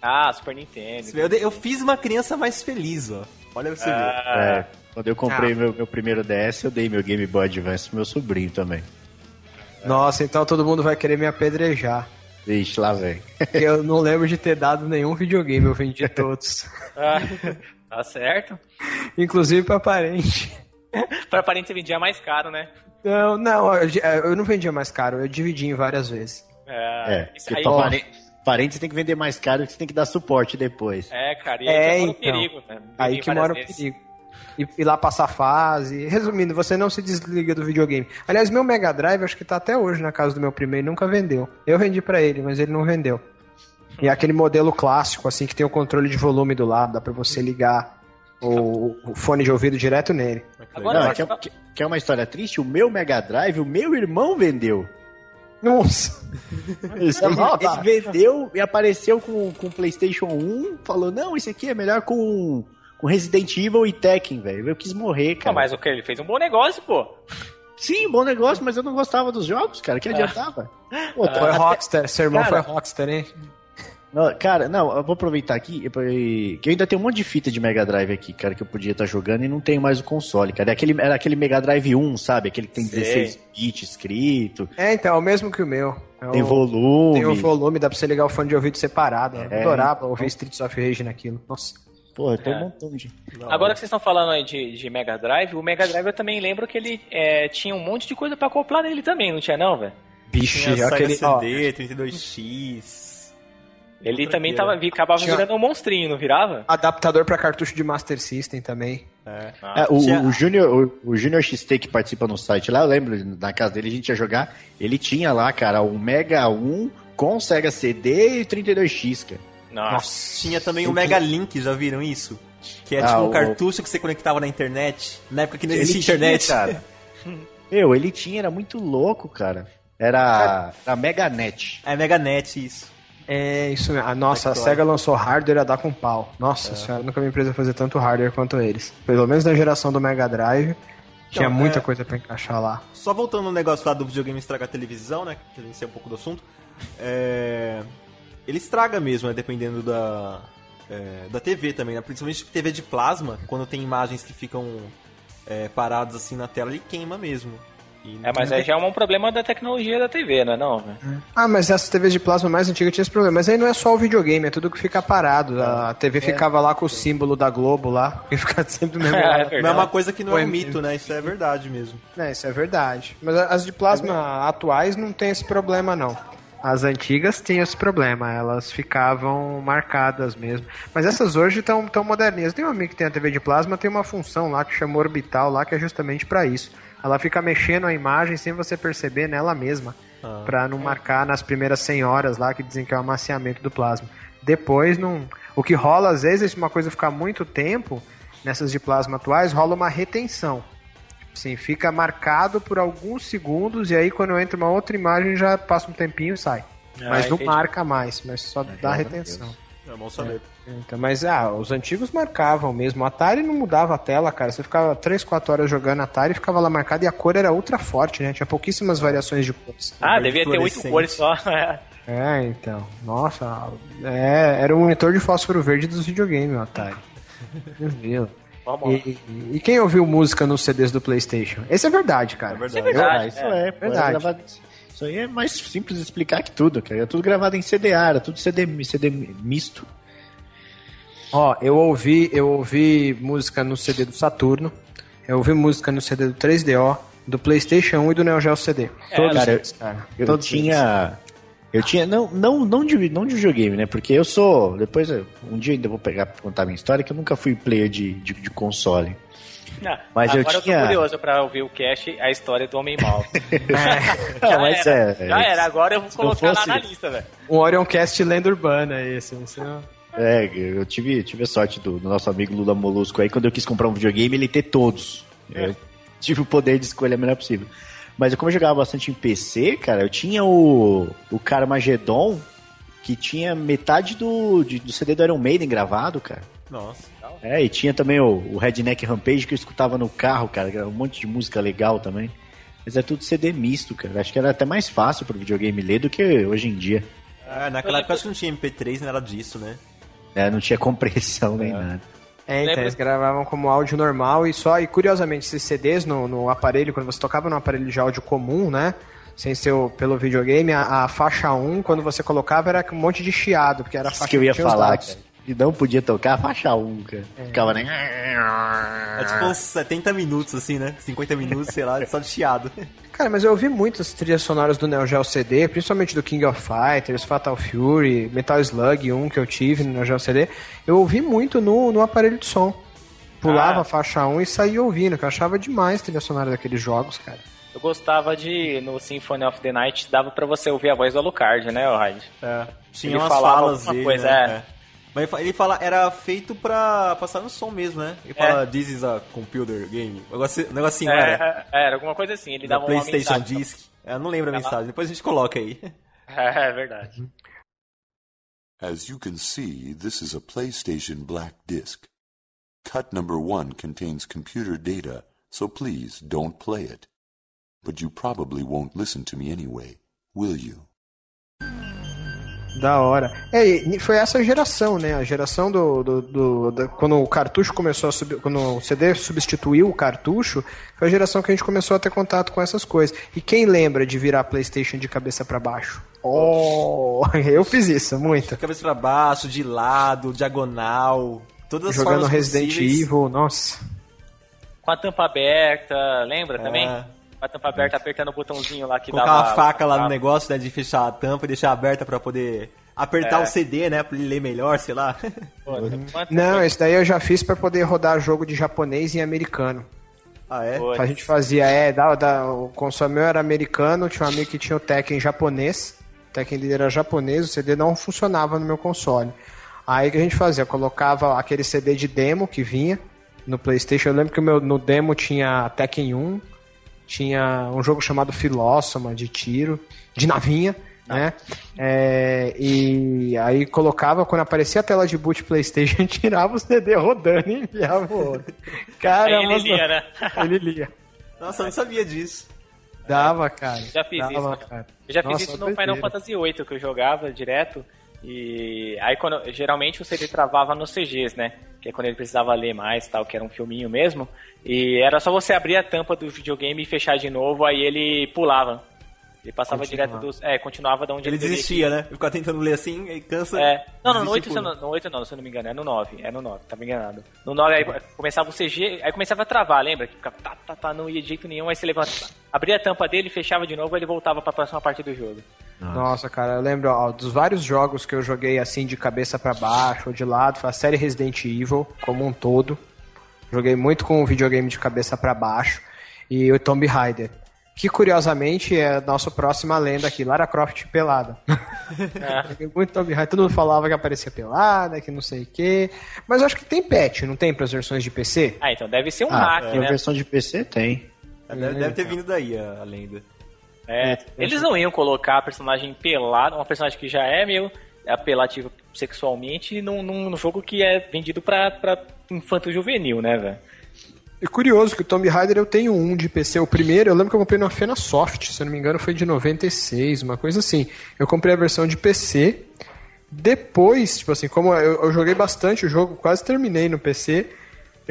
Ah, Super Nintendo. Eu, dei- eu fiz uma criança mais feliz, ó. Olha pra você ver. Ah, é, quando eu comprei meu, meu primeiro DS, eu dei meu Game Boy Advance pro meu sobrinho também. Nossa, então todo mundo vai querer me apedrejar. Vixe, lá vem. Eu não lembro de ter dado nenhum videogame, eu vendi todos. ah, tá certo. Inclusive pra parente. Pra parente você vendia mais caro, né? Não, não, eu, eu não vendia mais caro, eu dividi em várias vezes. É, isso porque aí, pra pare- parente você tem que vender mais caro que você tem que dar suporte depois. É, cara, e É, aí que mora o então. perigo, né? Aí que mora o vezes. perigo. E ir lá passar fase. Resumindo, você não se desliga do videogame. Aliás, meu Mega Drive acho que tá até hoje na casa do meu primeiro, nunca vendeu. Eu vendi para ele, mas ele não vendeu. E é aquele modelo clássico, assim, que tem o controle de volume do lado, dá pra você ligar o, o fone de ouvido direto nele. Agora, Não, quer, quer- quer uma história triste? O meu Mega Drive, o meu irmão vendeu. Nossa! Isso é Ele, maldade. ele vendeu e apareceu com com o PlayStation 1, falou: Não, esse aqui é melhor com, com Resident Evil e Tekken, velho. Eu quis morrer, Não, cara. mas o que? Ele fez um bom negócio, pô. Sim, bom negócio, mas eu não gostava dos jogos, cara. Que adiantava? Pô, Foi até- Rockstar, seu irmão Cara, foi Rockstar, hein? Não, cara, não, eu vou aproveitar aqui, eu- que eu ainda tenho um monte de fita de Mega Drive aqui, cara, que eu podia estar jogando e não tenho mais o console, cara. É aquele, era aquele Mega Drive 1, sabe? Aquele que tem Sei. 16 bits escrito, É, então, é o mesmo que o meu. É tem o- volume. Tem o volume, dá pra você ligar o fone de ouvido separado. Eu É, adorava ouvir Streets of Rage naquilo. Nossa. Porra, tem É. um montão de. Agora que vocês estão falando aí de, de Mega Drive, o Mega Drive eu também lembro que ele é, tinha um monte de coisa pra acoplar nele também, não tinha não, velho? Bicho, Tinha aquele. ó, CD, 32X. Ele também tava, vi- acabava Tinha- virando um monstrinho, não virava? adaptador pra cartucho de Master System também. É. É, o, Tinha- o Junior, o, o Junior XT que participa no site lá, eu lembro, na casa dele a gente ia jogar, ele tinha lá, cara, um Mega 1 com Sega CD e 32X, cara. Nossa. Tinha também o Mega Link, já viram isso? Que é Ah, tipo um o- cartucho que você conectava na internet, na época que não Ele existia tinha, internet. cara. Meu, ele tinha, era muito louco, cara. Era a Meganet. É Meganet isso. É, isso mesmo. A nossa, a. SEGA lançou hardware a dar com pau. Nossa senhora, nunca vi empresa fazer tanto hardware quanto eles. Pelo menos na geração do Mega Drive, tinha Não, muita é- coisa pra encaixar lá. Só voltando no negócio lá do videogame estragar a televisão, né? Que a gente saiu um pouco do assunto. É... Ele estraga mesmo, né? Dependendo da, é, da TV também, né? Principalmente TV de plasma, quando tem imagens que ficam é, paradas assim na tela, ele queima mesmo. E É, mas aí já é um problema da tecnologia da TV, não é não, velho? Ah, mas essas TVs de plasma mais antigas tinham esse problema. Mas aí não é só o videogame, é tudo que fica parado. A TV ficava lá com o símbolo da Globo lá, e fica sempre no mesmo É, lugar. verdade. Mas é uma coisa que não é um mito, né? Isso é verdade mesmo. É, isso é verdade. Mas as de plasma atuais não tem esse problema, não. As antigas tinham esse problema, elas ficavam marcadas mesmo. Mas essas hoje estão tão moderninhas. Tem um amigo que tem a TV de plasma, tem uma função lá que chama orbital lá, que é justamente pra isso. Ela fica mexendo a imagem sem você perceber nela mesma, Ah. Pra não marcar nas primeiras 100 horas lá que dizem que é o amaciamento do plasma. Depois não, o que rola às vezes se uma coisa ficar muito tempo nessas de plasma atuais, rola uma retenção. Sim, fica marcado por alguns segundos e aí quando entra uma outra imagem já passa um tempinho e sai. Ah, mas não entendi. marca mais, mas só dá meu retenção. É bom saber. Então, mas ah, os antigos marcavam mesmo. O Atari não mudava a tela, cara. Você ficava 3, 4 horas jogando Atari e ficava lá marcado e a cor era ultra forte, né? Tinha pouquíssimas variações de cores. Ah, devia ter oito fluorescente. cores só. é. É, então. Nossa, é, era o monitor de fósforo verde dos videogames, o Atari. Meu Deus. Vamos lá. E, e quem ouviu música nos CDs do PlayStation? Esse é verdade, cara. É verdade. Isso é verdade. Ah, isso é, era Verdade. gravado- Isso aí é mais simples de explicar que tudo, cara. Era tudo gravado em CDA, era tudo CD, CD misto. Ó, eu ouvi, eu ouvi música no CD do Saturno, eu ouvi música no CD do 3DO, do PlayStation 1 e do Neo Geo CD. É, Todos cara, eles, cara. Eu Todos tinha. Eu tinha. Não, não, não, de, não de videogame, né? Porque eu sou. Depois, eu- um dia ainda vou pegar pra contar minha história, que eu nunca fui player de, de, de console. Não, Mas eu agora eu, tinha- tô curioso pra ouvir o cast, a história do Homem Mal. Não, mas era, é. já era, agora eu vou colocar não lá fosse- na lista, velho. Um Orioncast lenda urbana esse. Não sei não. É, eu tive, tive a sorte do, do nosso amigo Lula Molusco aí, quando eu quis comprar um videogame, ele ter todos. Eu tive o poder de escolher a melhor possível. Mas como eu jogava bastante em PC, cara, eu tinha o, o Carmageddon, que tinha metade do, de- do CD do Iron Maiden gravado, cara. Nossa. É, e tinha também o, o Redneck Rampage que eu escutava no carro, cara, que era um monte de música legal também. Mas é tudo CD misto, cara. Acho que era até mais fácil pro videogame ler do que hoje em dia. É, naquela época acho que não tinha MP3, nada disso, né? É, não tinha compressão nem nada. É, então Lembra- eles gravavam como áudio normal e só, e curiosamente, esses CDs no, no aparelho, quando você tocava no aparelho de áudio comum, né? Sem ser o- pelo videogame, a, a faixa 1, quando você colocava, era um monte de chiado, porque era a faixa que eu ia os falar. E não podia tocar a faixa 1, cara. Ficava nem. É tipo uns 70 minutos, assim, né? 50 minutos, sei lá, só de chiado. Cara, mas eu ouvi muitas trilhas sonoras do Neo Geo CD, principalmente do King of Fighters, Fatal Fury, Metal Slug 1 que eu tive no Neo Geo CD. Eu ouvi muito no, no aparelho de som. pulava Ah. a faixa 1 e saía ouvindo, que eu achava demais a trilha sonora daqueles jogos, cara. Eu gostava de, no Symphony of the Night, dava pra você ouvir a voz do Alucard, né, Raid? É, tinha Ele umas falava falas alguma dele, coisa, né? é. Mas ele fa- ele fala, era feito pra passar no som mesmo, né? Ele fala, this is a computer game. Um negocinho, negocinho era. É, é, era alguma coisa assim, ele Da dava uma PlayStation mensagem. Disc. Eu não lembro a mensagem, depois a gente coloca aí. É, é verdade. As you can see, this is a PlayStation Black Disc. Cut number one contains computer data, so please don't play it. But you probably won't listen to me anyway, will you? Da hora. É, e foi essa geração, né? A geração do. do, do- da- quando o cartucho começou a subir. Quando o CD substituiu o cartucho, foi a geração que a gente começou a ter contato com essas coisas. E quem lembra de virar PlayStation de cabeça pra baixo? Oh! Eu fiz isso, muito. Cabeça pra baixo, de lado, diagonal. Todas as Jogando formas Resident possíveis. Evil, nossa. Com a tampa aberta, lembra também? É. Com a tampa aberta, apertando o botãozinho lá que Colocar dava... a faca lá no negócio, né, de fechar a tampa e deixar aberta pra poder apertar É. o CD, né, pra ele ler melhor, sei lá. Não, esse daí eu já fiz pra poder rodar jogo de japonês e americano. ah, é? Pô, A gente fazia, é, da, da, o console meu era americano, tinha um amigo que tinha o Tekken japonês, o Tekken dele era japonês, o CD não funcionava no meu console. Aí o que a gente fazia? Colocava aquele CD de demo que vinha no Playstation, eu lembro que o meu, no demo tinha Tekken 1, tinha um jogo chamado Philosoma de tiro, de navinha, né? É, e aí colocava, quando aparecia a tela de boot Playstation, tirava o CD rodando e enviava o outro. Cara, Aí ele lia, né? ele lia. Nossa, eu não sabia disso. Dava, cara. Já fiz Dava, isso. cara. Eu já fiz Nossa, isso no. Final Fantasy VIII, que eu jogava direto. E aí quando geralmente o CD travava nos CGs, né? Que é quando ele precisava ler mais, tal, que era um filminho mesmo. E era só você abrir a tampa do videogame e fechar de novo, aí ele pulava. Ele passava direto dos. É, continuava de onde Ele ele desistia, né? Ficava tentando ler assim, aí cansa. É. Não, não, no desiste 8, e pula. não, no 8 não, se eu não me engano, é no 9. É no 9, tava enganado. No 9 aí começava o CG, aí começava a travar, lembra? Que ficava tá, tá, tá, não ia de jeito nenhum, aí você levanta, abria a tampa dele, fechava de novo, aí ele voltava pra próxima parte do jogo. Nossa, cara, eu lembro ó, dos vários jogos que eu joguei assim de cabeça pra baixo ou de lado, foi a série Resident Evil como um todo. Joguei muito com o videogame de cabeça pra baixo e o Tomb Raider. Que curiosamente é a nossa próxima lenda aqui, Lara Croft pelada. Joguei muito Tomb Raider, todo mundo falava que aparecia pelada, que não sei o quê. Mas eu acho que tem patch, não tem pras versões de PC? Ah, então deve ser um Ah, hack, a né? versão de PC tem. Deve, deve ter vindo daí a, a lenda. É, eles não iam colocar a personagem pelada, uma personagem que já é meio apelativa sexualmente, num, num, num jogo que é vendido pra, pra infanto juvenil, né, velho? É curioso que o Tomb Raider eu tenho um de PC. O primeiro, eu lembro que eu comprei na Fena Soft, se eu não me engano, foi de 96, uma coisa assim. Eu comprei a versão de PC. Depois, tipo assim, como eu, eu joguei bastante o jogo, quase terminei no PC.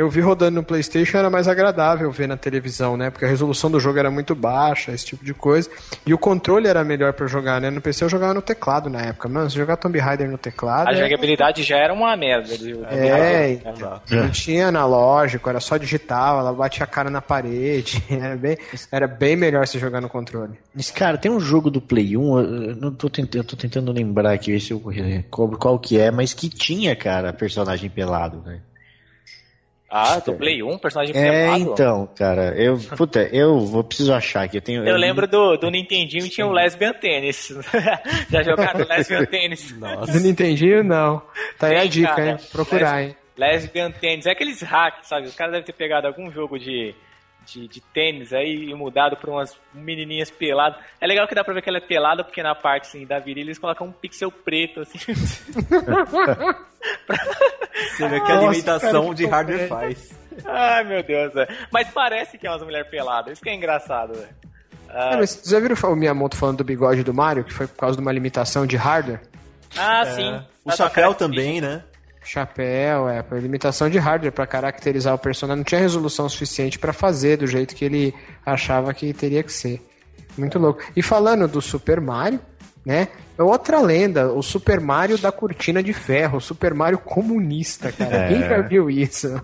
Eu vi rodando no PlayStation, era mais agradável ver na televisão, né? Porque a resolução do jogo era muito baixa, esse tipo de coisa. E o controle era melhor pra jogar, né? No PC eu jogava no teclado na época. Mano, se jogar Tomb Raider no teclado. A é- jogabilidade já era uma merda do. É, Né? Não tinha analógico, era só digital, ela batia a cara na parede. Era bem, era bem melhor se jogar no controle. Mas, cara, tem um jogo do Play 1, eu, não tô tentando, eu tô tentando lembrar aqui, ver se eu cobro qual que é, mas que tinha, cara, personagem pelado, velho. Ah, do Play 1, personagem É, pelado? então, cara, eu, puta, eu vou preciso achar aqui, eu tenho... Eu lembro do, do Nintendinho tinha o Lesbian Tennis. Já jogaram Lesbian Tennis? Do Nintendinho, não. Tá aí a Tem, dica, cara. hein? Procurar, hein? Lesbian Tennis. É aqueles hacks, sabe? Os caras devem ter pegado algum jogo de, de, de tênis aí e mudado pra umas menininhas peladas. É legal que dá pra ver que ela é pelada, porque na parte assim, da virilha eles colocam um pixel preto, assim. Você vê que a Nossa, alimentação cara, que de hardware faz. Ai, meu Deus, velho. Mas parece que é umas mulheres peladas. Isso que é engraçado, velho. É, mas vocês já viram o Miyamoto falando do bigode do Mario, que foi por causa de uma limitação de hardware? Ah, sim. O Tá chapéu uma também, né? Chapéu, é, por limitação de hardware pra caracterizar o personagem. Não tinha resolução suficiente pra fazer do jeito que ele achava que teria que ser. Muito louco. E falando do Super Mario, né? É outra lenda, o Super Mario da cortina de ferro, o Super Mario comunista, cara. É. Quem já viu isso?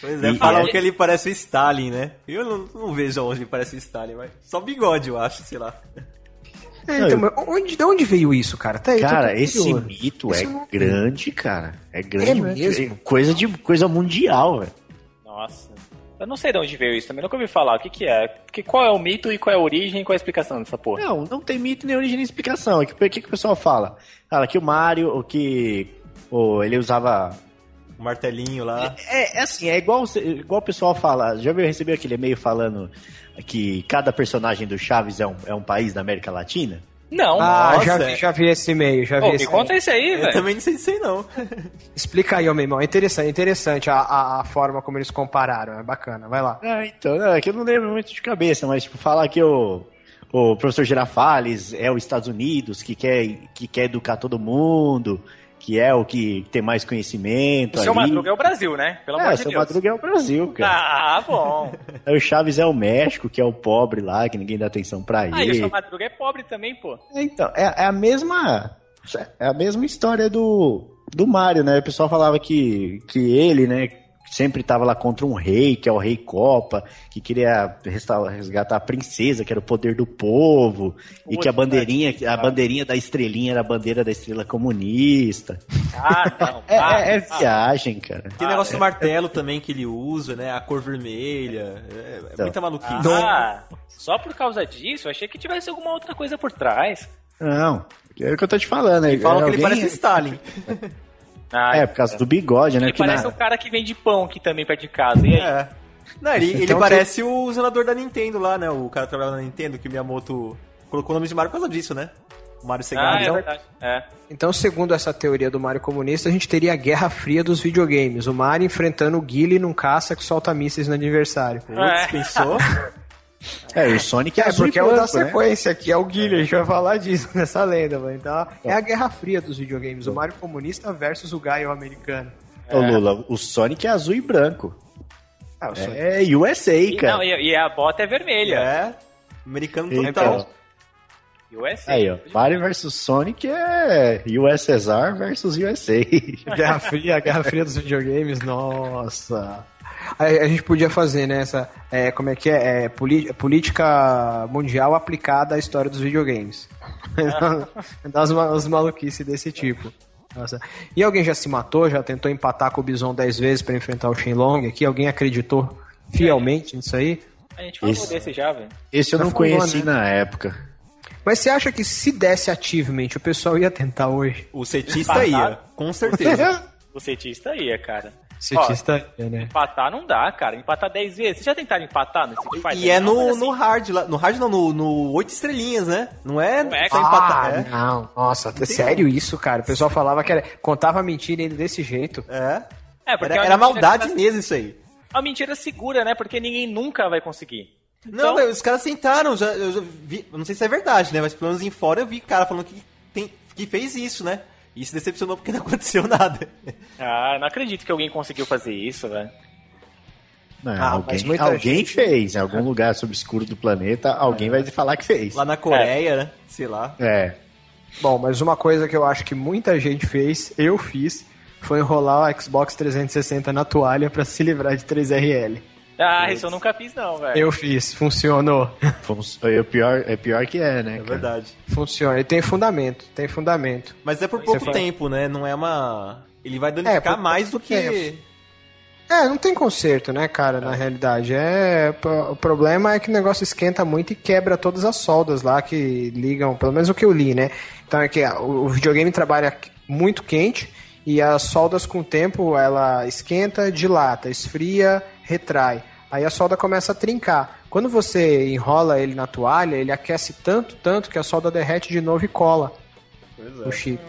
Pois é, E- falam e- que ele parece o Stalin, né? Eu não, não vejo onde ele parece o Stalin, mas só bigode, eu acho, sei lá. É, então, mas onde, de onde veio isso, cara? Tá Cara, esse curioso. mito Isso é não- grande, cara. É grande. É mesmo? Coisa de coisa mundial, velho. Nossa. Eu não sei de onde veio isso também, nunca ouvi falar. O que, que é? Que, qual é o mito e qual é a origem e qual é a explicação dessa porra? Não, não tem mito nem origem nem explicação. O que, que, que o pessoal fala? Fala que o Mario, o que. O, ele usava. O martelinho lá. É, é assim, é igual, igual o pessoal fala. Já viu receber aquele e-mail falando que cada personagem do Chaves é um, é um país da América Latina? Não. Ah, Nossa, já é. vi, já vi esse e-mail, já vi Pô, esse me conta isso aí, Eu velho. também não sei disso aí, não. Explica aí, meu irmão. É interessante, interessante a, a, a forma como eles compararam. É bacana, vai lá. Ah, então, não, é que eu não lembro muito de cabeça, mas tipo, falar que o, o professor Girafales é os Estados Unidos, que quer, que quer educar todo mundo, que é o que tem mais conhecimimento. O seu ali. Madruga é o Brasil, né? Pelo É, amor o de seu Deus. Madruga é o Brasil, cara. Ah, bom. Aí o Chaves é o México, que é o pobre lá, que ninguém dá atenção pra ele. Ah, e o seu Madruga é pobre também, pô. Então, é, é a mesma. É a mesma história do, do Mario, né? O pessoal falava que, que ele, né, sempre tava lá contra um rei, que é o Rei Copa, que queria resgatar a princesa, que era o poder do povo, e que a bandeirinha, a bandeirinha da estrelinha era a bandeira da estrela comunista. Ah, não. É, Ah, é- é ah. viagem, cara. Tem o negócio do martelo também que ele usa, né? A cor vermelha. É, é Então. muita maluquice. Ah, só por causa disso, eu achei que tivesse alguma outra coisa por trás. Não, é o que eu tô te falando. E falam que ele parece Stalin. Ah, É, por causa do bigode, né? Ele que parece na- o cara que vende pão aqui também perto de casa. E aí? É. Não, ele, ele Então, parece o zelador da Nintendo lá, né? O cara que trabalha na Nintendo, que o Miyamoto colocou o nome de Mario por causa disso, né? O Mario Ah, Segado. é então- verdade. É. Então, segundo essa teoria do Mario comunista, a gente teria a Guerra Fria dos videogames. O Mario enfrentando o Guile num caça que solta mísseis no aniversário. Putz, É. pensou? É, e o Sonic é, É, porque é o da né? sequência, que é o Guile, a gente vai falar disso nessa lenda, mano. Então, é a Guerra Fria dos videogames. O Mario comunista versus o Gaio americano. Ô, Lula, o Sonic é azul e branco. Ah, o Sonic- É USA, E, cara. não, e, e a bota é vermelha. É. Americano Então, total. USA. Aí, ó. Mario vs Sonic é USSR versus USA. Guerra Fria, a Guerra Fria dos videogames, nossa. A, a gente podia fazer, né, essa, é, como é que é, é política mundial aplicada à história dos videogames. Dar umas, ma- umas maluquices desse tipo. Nossa. E alguém já se matou, já tentou empatar com o Bison 10 vezes pra enfrentar o Shenlong aqui? Alguém acreditou fielmente nisso aí? A gente falou Isso. desse já, velho. Esse eu Já não falou, conheci né? na época. Mas você acha que se desse achievement, o pessoal ia tentar hoje? O setista ia, com certeza. O setista ia, cara. Cetista, né? Empatar não dá, cara. Empatar 10 vezes. Vocês já tentaram empatar no Street Fighter? E é no, assim, no hard lá. No hard não, no, no 8 estrelinhas, né? Não é, Não é, só cara. empatar. Ah, É. não, nossa, é sério isso, cara? O pessoal falava que era, contava mentira ainda desse jeito. É. É, porque Era, era maldade tá- mesmo isso aí. Uma mentira segura, né? Porque ninguém nunca vai conseguir. Não, Então- os caras tentaram, já, eu já vi, não sei se é verdade, né? Mas pelo menos em fora eu vi cara falando que, tem, que fez isso, né? E se decepcionou porque não aconteceu nada. Ah, não acredito que alguém conseguiu fazer isso, velho. Não, Ah, alguém alguém gente- fez. Em algum lugar obscuro do planeta, alguém vai falar que fez. Lá na Coreia, né? Sei lá. É. Bom, mas uma coisa que eu acho que muita gente fez, eu fiz, foi enrolar o Xbox 360 na toalha pra se livrar de 3RL. Ah, isso eu nunca fiz, não, velho. Eu fiz, funcionou. Fomos- é, pior, é pior que é, né? É cara? verdade. Funciona. E tem fundamento, tem fundamento. Mas é por Você pouco fala- tempo, né? Não é uma. Ele vai danificar por mais do que. tempo. É, não tem conserto, né, cara, na realidade. É, o problema é que o negócio esquenta muito e quebra todas as soldas lá que ligam, pelo menos o que eu li, né? Então é que o videogame trabalha muito quente e as soldas com o tempo ela esquenta, dilata, esfria, retrai. Aí a solda começa a trincar. Quando você enrola ele na toalha, ele aquece tanto, tanto que a solda derrete de novo e cola o chip.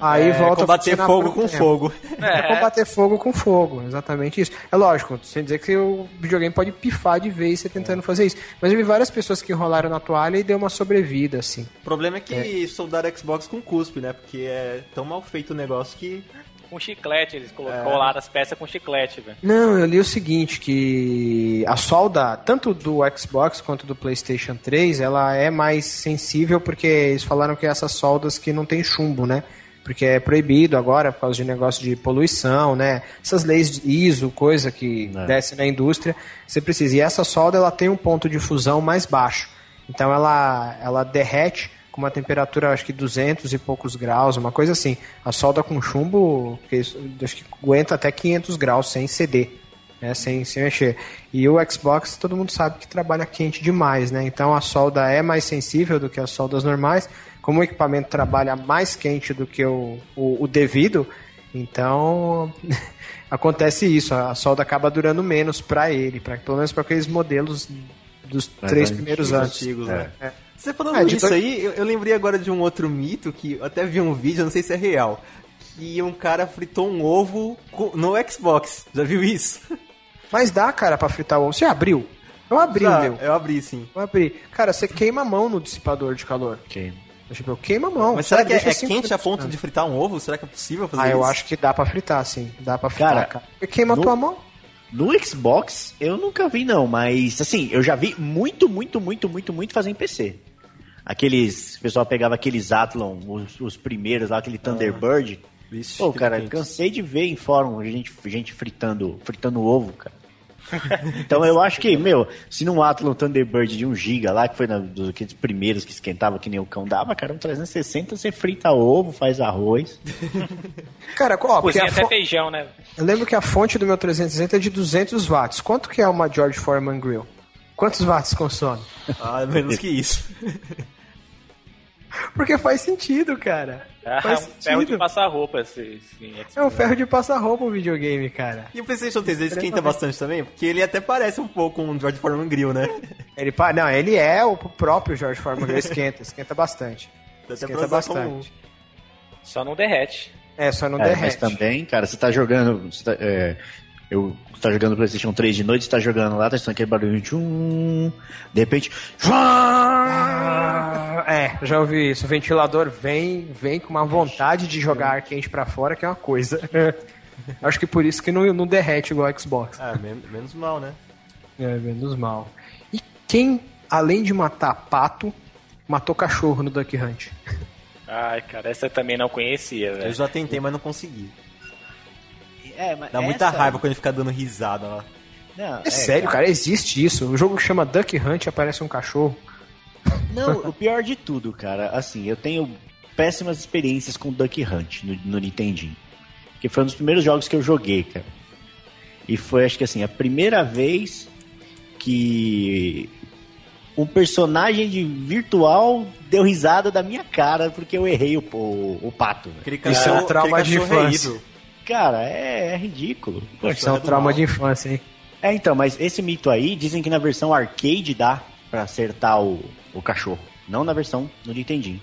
Aí é, volta a combater fogo com tempo. fogo. É combater fogo com fogo, exatamente isso. É lógico, sem dizer que o videogame pode pifar de vez você tentando fazer isso. Mas eu vi várias pessoas que enrolaram na toalha e deu uma sobrevida, assim. O problema é que soldaram Xbox com cuspe, né? Porque é tão mal feito o negócio que. Com chiclete, eles colo- É. colaram as peças com chiclete, velho. Não, eu li o seguinte, que a solda, tanto do Xbox quanto do PlayStation 3, ela é mais sensível porque eles falaram que essas soldas que não tem chumbo, né? Porque é proibido agora por causa de negócio de poluição, né? Essas leis de ISO, coisa que É. desce na indústria, você precisa. E essa solda, ela tem um ponto de fusão mais baixo. Então ela, ela derrete com uma temperatura, acho que 200 e poucos graus, uma coisa assim. A solda com chumbo, que acho que aguenta até 500 graus sem ceder. né, sem, sem mexer. E o Xbox, todo mundo sabe que trabalha quente demais, né? Então a solda é mais sensível do que as soldas normais. Como o equipamento trabalha mais quente do que o, o, o devido, então acontece isso. A solda acaba durando menos para ele, pra, pelo menos para aqueles modelos dos Mais três primeiros Os anos. antigos, É. né? É. Você falando É, isso aí, eu, eu lembrei agora de um outro mito que eu até vi um vídeo, não sei se é real. Que um cara fritou um ovo no Xbox. Já viu isso? Mas dá, cara, pra fritar o ovo. Você abriu? Eu abri Já, meu. Eu abri sim. Eu abri. Cara, você queima a mão no dissipador de calor. Ok. Tipo, eu queimo a mão. Mas será que é, é cinco quente a ponto de fritar um ovo? Será que é possível fazer Ah, isso? eu acho que dá pra fritar, sim. Dá pra fritar, Cara, cara. Queima no- a tua mão. No Xbox, eu nunca vi, não, mas assim, eu já vi muito, muito, muito, muito, muito fazer em PC. Aqueles. O pessoal pegava aqueles Athlon, os, os primeiros lá, aquele Thunderbird. Vixe, Pô, que cara, quente. cansei de ver em fórum gente, gente fritando, fritando ovo, cara. Então eu acho que, meu, se num Athlon Thunderbird de 1 GB lá, que foi na, dos primeiros que esquentava que nem o cão dava, cara, um 360 você frita ovo, faz arroz. Cara, ó, Cozinha a até fo- feijão, né? eu lembro que a fonte do meu 360 é de 200 watts. Quanto que é uma George Foreman Grill? Quantos watts consome? Ah, menos que isso. Porque faz sentido, cara. Ah, Faz um ferro de sentido. passar roupa esse, esse É um ferro de passar roupa o videogame, cara. E o PlayStation 3 ele esquenta bastante também? Porque ele até parece um pouco um George Foreman Grill, né? Ele, pa- não, ele é o próprio George Foreman Grill, esquenta, esquenta bastante. Dá Esquenta bastante. Só não derrete. É, só não É, mas derrete. também, cara, você tá jogando. Você tá, é, eu tá jogando PlayStation 3 de noite, você tá jogando lá, tá sendo aquele barulho de um. De repente. Ah, É, já ouvi isso. O ventilador vem, vem com uma vontade de jogar ar quente pra fora, que é uma coisa. Acho que por isso que não, não derrete igual o Xbox. Ah, men- menos mal, né? É, menos mal. E quem, além de matar pato, matou cachorro no Duck Hunt? Ai, cara, essa eu também não conhecia, Eu velho. já tentei, mas não consegui. É, mas Dá muita essa- raiva quando ele fica dando risada lá. Não, É, sério, cara, existe isso. O jogo que chama Duck Hunt aparece um cachorro. Não, o pior de tudo, cara, assim, eu tenho péssimas experiências com Duck Hunt no, no Nintendinho. Que foi um dos primeiros jogos que eu joguei, cara. E foi, acho que assim, a primeira vez que um personagem de virtual deu risada da minha cara porque eu errei o, o, o pato. Aquele Isso é um trauma de é infância. Cara, é, é ridículo. Poxa, Isso é um do trauma mal. de infância, hein? É, então, mas esse mito aí, dizem que na versão arcade dá pra acertar o, o cachorro. Não na versão no Nintendinho.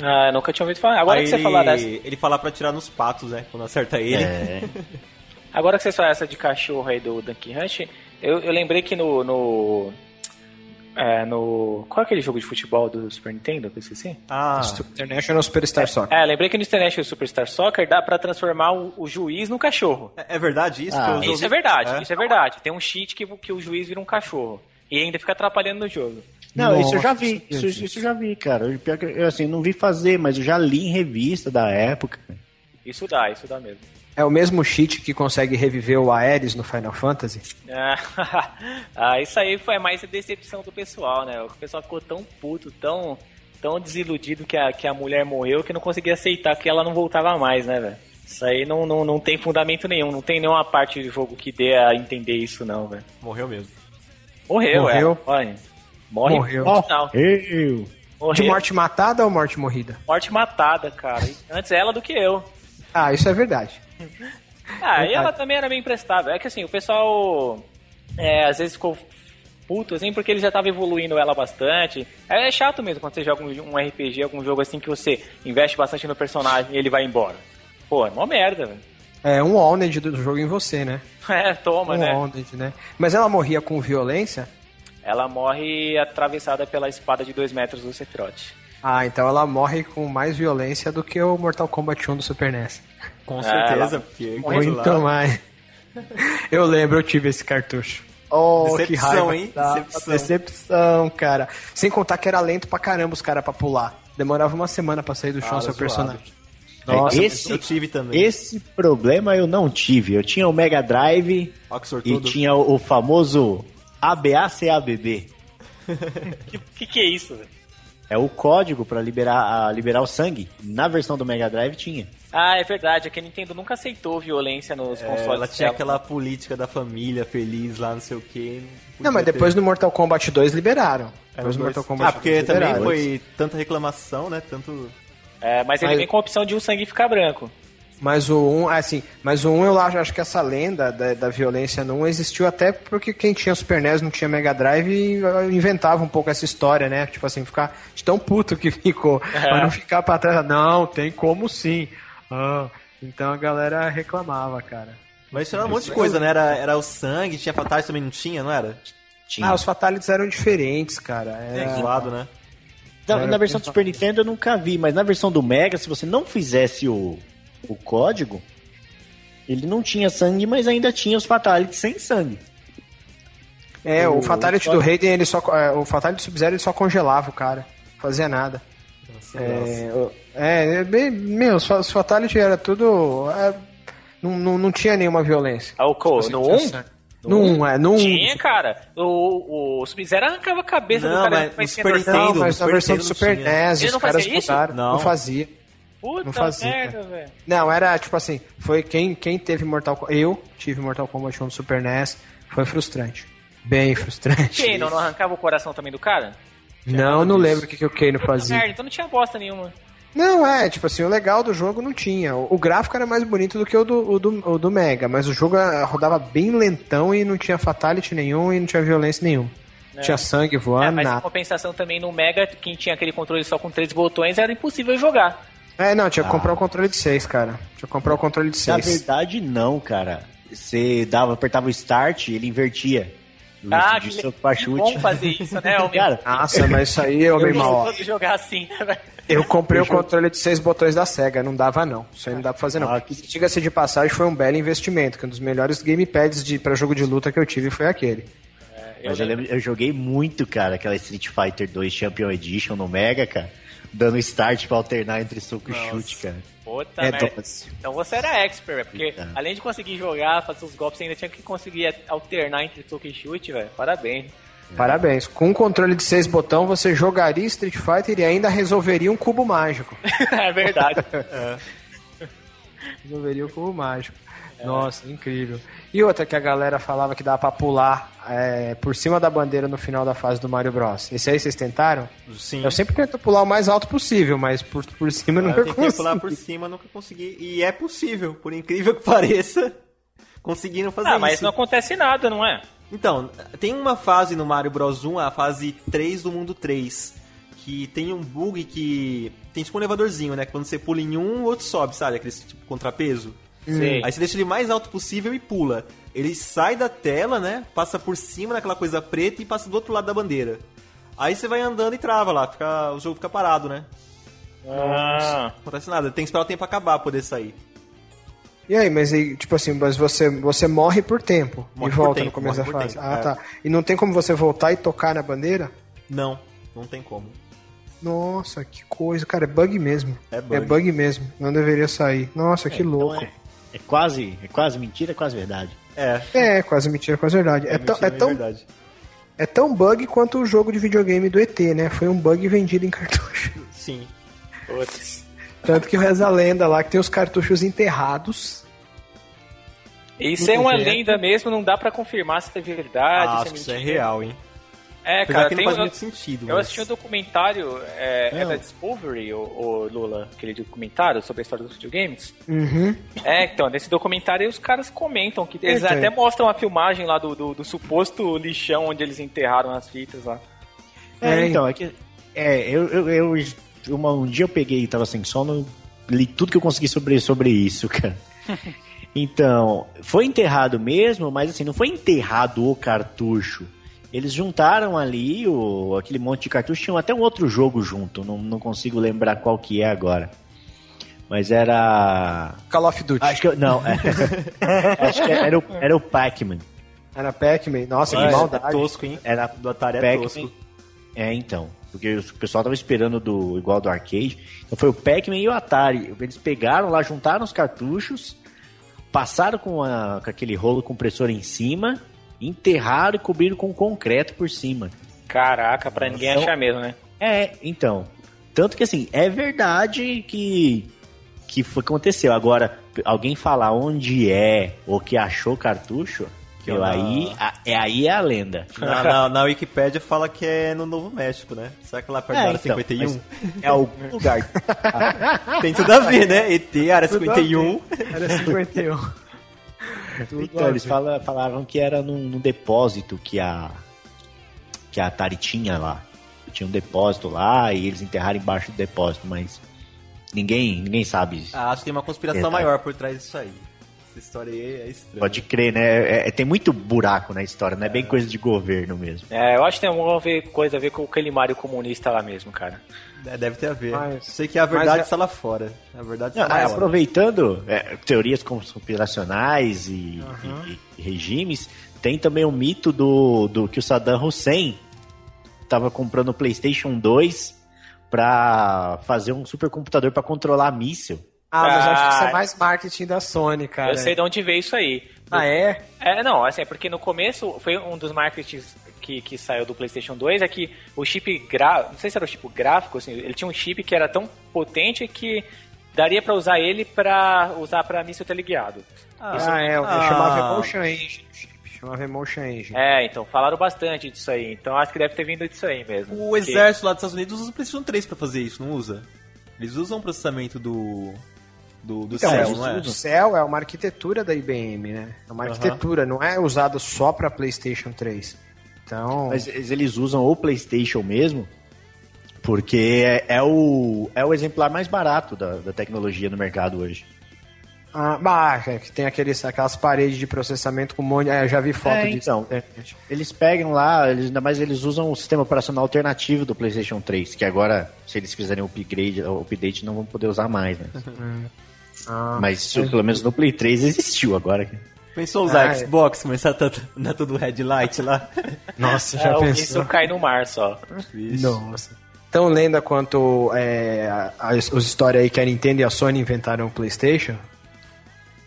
Ah, nunca tinha ouvido falar. Agora Aí que você ele, falar dessa. ele fala pra tirar nos patos, né? Quando acerta ele. É. Agora que você falou essa de cachorro aí do Donkey Hunt, eu, eu lembrei que no. no é, no. Qual é aquele jogo de futebol do Super Nintendo que eu esqueci? Ah, International Superstar Soccer. É, lembrei que no International Superstar Soccer dá pra transformar o, o juiz no cachorro. é, é verdade isso? Ah. eu Isso ouvi- é verdade, isso é verdade. Tem um cheat que, que o juiz vira um cachorro. E ainda fica atrapalhando no jogo. Não, isso eu já Nossa, vi. Isso, isso eu já vi, cara. Pior que eu assim, não vi fazer, mas eu já li em revista da época. Isso dá, isso dá mesmo. É o mesmo cheat que consegue reviver o Aeris no Final Fantasy? Ah, ah, isso aí foi mais a decepção do pessoal, né? O pessoal ficou tão puto, tão, tão desiludido que a, que a mulher morreu que não conseguia aceitar que ela não voltava mais, né, velho? Isso aí não, não, não tem fundamento nenhum, não tem nenhuma parte do jogo que dê a entender isso, não, velho. Morreu mesmo. Morreu, Morreu. é. Olha, morre Morreu. no final. Eu. De Morreu. morte matada ou morte morrida? Morte matada, cara. Antes ela do que eu. Ah, isso é verdade. Ah, e Verdade. ela também era bem prestável. É que assim, o pessoal é, às vezes ficou puto, assim, porque ele já tava evoluindo ela bastante. É, é chato mesmo quando você joga um, um RPG, algum jogo assim que você investe bastante no personagem e ele vai embora. Pô, é mó merda, velho. É um Owned do jogo em você, né? É, toma, um né? Owned, né? Mas ela morria com violência? Ela morre atravessada pela espada de 2 metros do Sephiroth. Ah, então ela morre com mais violência do que o Mortal Kombat 1 do Super NES. Com Ah, certeza, ela- porque Muito lá- mais. Eu lembro, eu tive esse cartucho. Oh, que Decepção, raiva. hein? que dava. Decepção. Decepção, cara. Sem contar que era lento pra caramba os caras pra pular. Demorava uma semana pra sair do chão Ah, seu zoado. personagem. Nossa, esse, eu tive também. esse problema eu não tive. Eu tinha o Mega Drive que e tinha o, o famoso ABACABB. Que, que que é isso, velho? É o código pra liberar, a- liberar o sangue. Na versão do Mega Drive tinha. Ah, é verdade. É que a Nintendo nunca aceitou violência nos É, consoles. ela tinha dela. aquela política da família feliz lá, não sei o quê. Não, mas depois no Mortal Kombat 2 liberaram. Depois no Mortal Kombat Ah, porque 2 também liberaram. foi tanta reclamação, né? Tanto. É, mas ele Mas- vem com a opção de o sangue ficar branco. Mas o 1, assim, mas o 1 eu acho, acho que essa lenda da, da violência no 1 existiu até porque quem tinha Super NES não tinha Mega Drive e inventava um pouco essa história, né? Tipo assim, ficar de tão puto que ficou. Pra não ficar pra trás, não, tem como sim. Ah, então a galera reclamava, cara. Mas tinha um monte de coisa, né? Era, era o sangue, tinha Fatality também não tinha, não era? Tinha. Ah, os Fatalities eram diferentes, cara. É, Era... zoado, né? Na, Era na versão do Super Nintendo eu nunca vi, mas na versão do Mega, se você não fizesse o, o código, ele não tinha sangue, mas ainda tinha os Fatalities sem sangue. É, o O- Fatality o- do Raiden, ele só, é, o Fatality do Sub-Zero ele só congelava o cara. Fazia nada. Nossa, É, o- é, é bem, meu, os fa- os Fatality era tudo. é, não, não, não tinha nenhuma violência. Ah, o Tipo no assim, 1? tinha sangue. No 1, é, no 1. Tinha, cara. O, o Sub-Zero arrancava a cabeça Não, do cara. mas no Super extensão. Não, Nintendo, mas na versão do Nintendo Super. NES, os caras mudaram. Não. Não. fazia. Puta não fazia, merda, velho. Não, era tipo assim, foi quem, quem teve Mortal Kombat. Eu tive Mortal Kombat 1 do Super NES. Foi frustrante. Bem frustrante. Kano não arrancava o coração também do cara? Não, não lembro o que, que o Kano fazia. Merda, então não tinha bosta nenhuma. Não, é, tipo assim, o legal do jogo não tinha. O, o gráfico era mais bonito do que o do, o do, o do Mega, mas o jogo ah, rodava bem lentão e não tinha fatality nenhum e não tinha violência nenhuma. Não tinha sangue É, voando, mas em nada. compensação também no Mega, quem tinha aquele controle só com três botões, era impossível jogar. É, não, tinha que comprar o controle de 6, cara. Tinha que comprar o controle de Na 6. verdade, não, cara. Você dava, apertava o start, ele invertia. Ah, de que, soco pra que bom fazer isso, né, homem? Cara, Nossa, mas isso aí eu eu bem mal. gosto de jogar assim, né? Eu comprei o controle de seis botões da SEGA, não dava não. Isso aí não dá pra fazer não. Ah, que- Diga-se de passagem, foi um belo investimento, que um dos melhores gamepads de, pra jogo de luta que eu tive foi aquele. Mas eu, lembro, eu joguei muito, cara, aquela Street Fighter 2 Champion Edition no Mega, cara. Dando start pra alternar entre soco e chute, cara. Puta É merda. doce. Então você era expert, velho, porque Eita. além de conseguir jogar, fazer os golpes, você ainda tinha que conseguir alternar entre soco e chute, velho. Parabéns. Parabéns. Com um controle de seis botão, você jogaria Street Fighter e ainda resolveria um cubo mágico. é verdade. Resolveria o cubo mágico. Nossa, incrível. E outra que a galera falava que dava pra pular é, por cima da bandeira no final da fase do Mario Bros. Esse aí vocês tentaram? Sim. Eu sempre tento pular o mais alto possível, mas por, por cima eu Eu nunca tentei consegui. pular por cima, nunca consegui. E é possível, por incrível que pareça, conseguiram fazer ah, mas isso. não acontece nada, não é? Então, tem uma fase no Mario Bros 1, a fase 3 do mundo 3, que tem um bug que tem tipo um elevadorzinho, né? Quando você pula em um, o outro sobe, sabe? Aquele tipo contrapeso. Sei. Aí você deixa ele mais alto possível e pula. Ele sai da tela, né? Passa por cima daquela coisa preta e passa do outro lado da bandeira. Aí você vai andando e trava lá, fica, o jogo fica parado, né? Ah. Não acontece nada, tem que esperar o tempo acabar pra poder sair. E aí, mas aí, tipo assim, mas você, você morre por tempo Morre e volta tempo, no começo da fase. tempo, ah, é. tá. E não tem como você voltar e tocar na bandeira? Não, não tem como. Nossa, que coisa, cara, é bug mesmo. É bug. É bug mesmo. Não deveria sair. Nossa, que Então louco. é, é quase, é quase mentira, é quase verdade. É, É, quase mentira, quase verdade. É, tão, mentira, é, tão, verdade. é tão bug quanto o jogo de videogame do ET, né? Foi um bug vendido em cartucho. Sim. Putz. Tanto que reza a lenda lá que tem os cartuchos enterrados. Isso é uma lenda mesmo, não dá pra confirmar se é verdade, Ah, se é isso é real, hein? É, Apesar cara, que não tem, faz eu, muito sentido. eu mas- assisti um documentário, é, é da Discovery, o, o Lula, aquele documentário sobre a história dos videogames. Uhum. É, então, nesse documentário os caras comentam que eles Eita. até mostram a filmagem lá do, do, do suposto lixão onde eles enterraram as fitas lá. É, É, então, é que. É, eu, eu, eu- uma- um dia eu peguei, tava sem sono, li tudo que eu consegui sobre, sobre isso, cara. Então, foi enterrado mesmo, mas assim, não foi enterrado o cartucho. Eles juntaram ali o, aquele monte de cartucho, tinha até um outro jogo junto, não, não consigo lembrar qual que é agora. Mas era. Call of Duty. Acho que. Não, é. acho que era o, era o Pac-Man. Era Pac-Man. Nossa, que É, maldade. é tosco, hein? Era Do Atari é Pac-Man. tosco. É, então. Porque o pessoal tava esperando do igual do arcade. Então foi o Pac-Man e o Atari. Eles pegaram lá, juntaram os cartuchos, passaram com, a- com aquele rolo compressor em cima, enterraram e cobriram com concreto por cima. Caraca, pra ninguém Então- achar mesmo, né? É, então. Tanto que assim, é verdade que que foi aconteceu. Agora, alguém falar onde é ou que achou cartucho, que eu, aí, a, é aí é a lenda. Na, na, na Wikipédia fala que é no Novo México, né? Será que lá perto É, da área então, 51? mas É algum lugar. Tem tudo a ver, né? ET, área Tudo a 51. Era 51. Tudo Então, eles fala- falavam que era num, num depósito que a que a Atari tinha lá. Tinha um depósito lá e eles enterraram embaixo do depósito, mas ninguém, ninguém sabe. Ah, acho que tem uma conspiração maior por trás disso aí. Essa história aí é estranha. Pode crer, né? É- é- tem muito buraco na história, não é bem coisa de governo mesmo. É, eu acho que tem alguma coisa a ver com aquele Mario comunista lá mesmo, cara. É, deve ter a ver. Mas- Sei que a verdade mas é- está lá fora. A verdade Não, está lá ah, fora. aproveitando é, teorias conspiracionais e, e- e regimes, tem também o mito do, do que o Saddam Hussein estava comprando o PlayStation 2 para fazer um supercomputador para controlar míssil. Ah, mas eu acho que isso Ah. é mais marketing da Sony, cara. Eu sei de onde veio isso aí. Ah, é? É, não, assim, é porque no começo foi um dos marketings que, que saiu do PlayStation 2 é que o chip gráfico, não sei se era o chip gráfico, assim, ele tinha um chip que era tão potente que daria pra usar ele pra usar pra míssil teleguiado. Ah, é, eu Ah. chamava Emotion Engine. Chamava Emotion Engine. É, então, falaram bastante disso aí. Então acho que deve ter vindo disso aí mesmo. O Porque- exército lá dos Estados Unidos usa o PlayStation 3 pra fazer isso, não usa? Eles usam o processamento do. do, do Então, céu, não é? o Cell é uma arquitetura da IBM, né? É uma arquitetura, não é usado só pra PlayStation 3. Então, Mas eles usam o PlayStation mesmo, porque é, é o, é o exemplar mais barato da, da tecnologia no mercado hoje. ah, bah, é que tem aqueles, aquelas paredes de processamento com um monte. É, eu já vi foto É, disso. então. Eles pegam lá, eles, ainda mais eles usam o sistema operacional alternativo do PlayStation 3, que agora, se eles fizerem o upgrade, o update, não vão poder usar mais, né? Ah, Mas isso, pelo menos no Play 3 existiu agora. Pensou usar Ah, é. Xbox, começar a tá- dar tudo red light lá? Nossa, É, já o pensou? míssil cai no mar só. Nossa. Tão lenda quanto é, as, as histórias aí que a Nintendo e a Sony inventaram o PlayStation,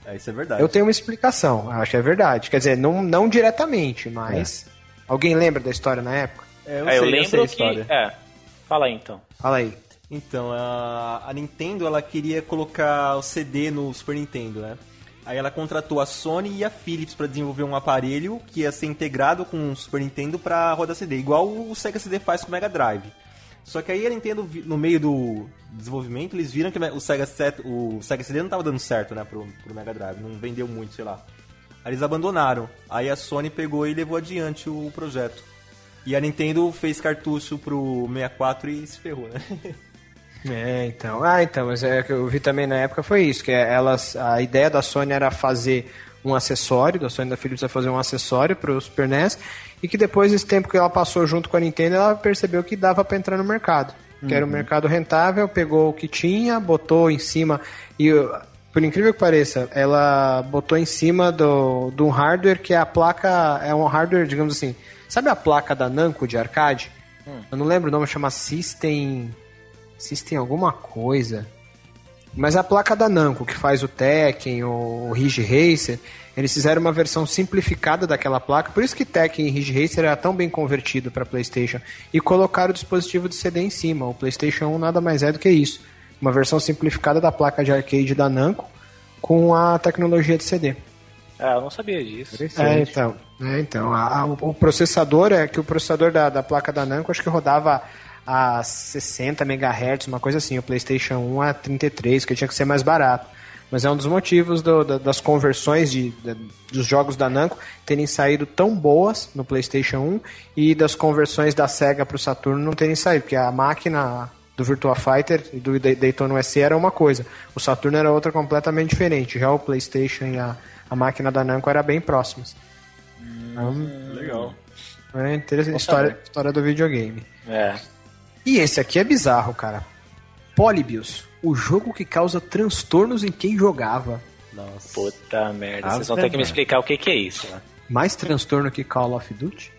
É, isso é verdade. eu tenho uma explicação. Eu acho que é verdade. Quer dizer, não, não diretamente, mas. Alguém lembra da história na época? É, eu, É, eu sei, eu sei a lembro que. história. É. Fala aí então. Fala aí. Então, a, a Nintendo ela queria colocar o CD no Super Nintendo, né? Aí ela contratou a Sony e a Philips para desenvolver um aparelho que ia ser integrado com o Super Nintendo para rodar CD, igual o Sega CD faz com o Mega Drive. Só que aí a Nintendo, no meio do desenvolvimento, eles viram que o Sega, set, o Sega CD não estava dando certo, né, pro, pro Mega Drive, não vendeu muito, sei lá. Aí eles abandonaram. Aí a Sony pegou e levou adiante o projeto. E a Nintendo fez cartucho pro 64 e se ferrou, né? É, então. Ah, então, mas é que eu vi também na época foi isso, que elas, a ideia da Sony era fazer um acessório, da Sony da Philips ia fazer um acessório para o Super NES, e que depois desse tempo que ela passou junto com a Nintendo, ela percebeu que dava para entrar no mercado. Que era um mercado rentável, pegou o que tinha, botou em cima e por incrível que pareça, ela botou em cima do, do hardware que é a placa, é um hardware, digamos assim, sabe a placa da Namco de arcade? Eu não lembro o nome, chama System System alguma coisa. Mas a placa da Namco, que faz o Tekken, o Ridge Racer, eles fizeram uma versão simplificada daquela placa, por isso que Tekken e Ridge Racer era tão bem convertido para PlayStation, e colocaram o dispositivo de CD em cima. O PlayStation 1 nada mais é do que isso. Uma versão simplificada da placa de arcade da Namco com a tecnologia de CD. Ah, eu não sabia disso. É, então. É, então a- a- o processador é que o processador da, da placa da Namco acho que rodava a 60 MHz, uma coisa assim. O PlayStation 1 a 33, que tinha que ser mais barato. Mas é um dos motivos do- da- das conversões de, da- dos jogos da Namco terem saído tão boas no PlayStation 1 e das conversões da Sega para o Saturno não terem saído, porque a máquina do Virtua Fighter e do Day- Daytona USC era uma coisa, o Saturno era outra completamente diferente. Já o PlayStation e a, a máquina da Namco eram bem próximas. Legal. É interessante. História, história do videogame. É. E esse aqui é bizarro, cara. Polybius, o jogo que causa transtornos em quem jogava. Nossa. Puta merda. Ah, Vocês vão ter que me explicar o que, que é isso. Né? Mais transtorno que Call of Duty?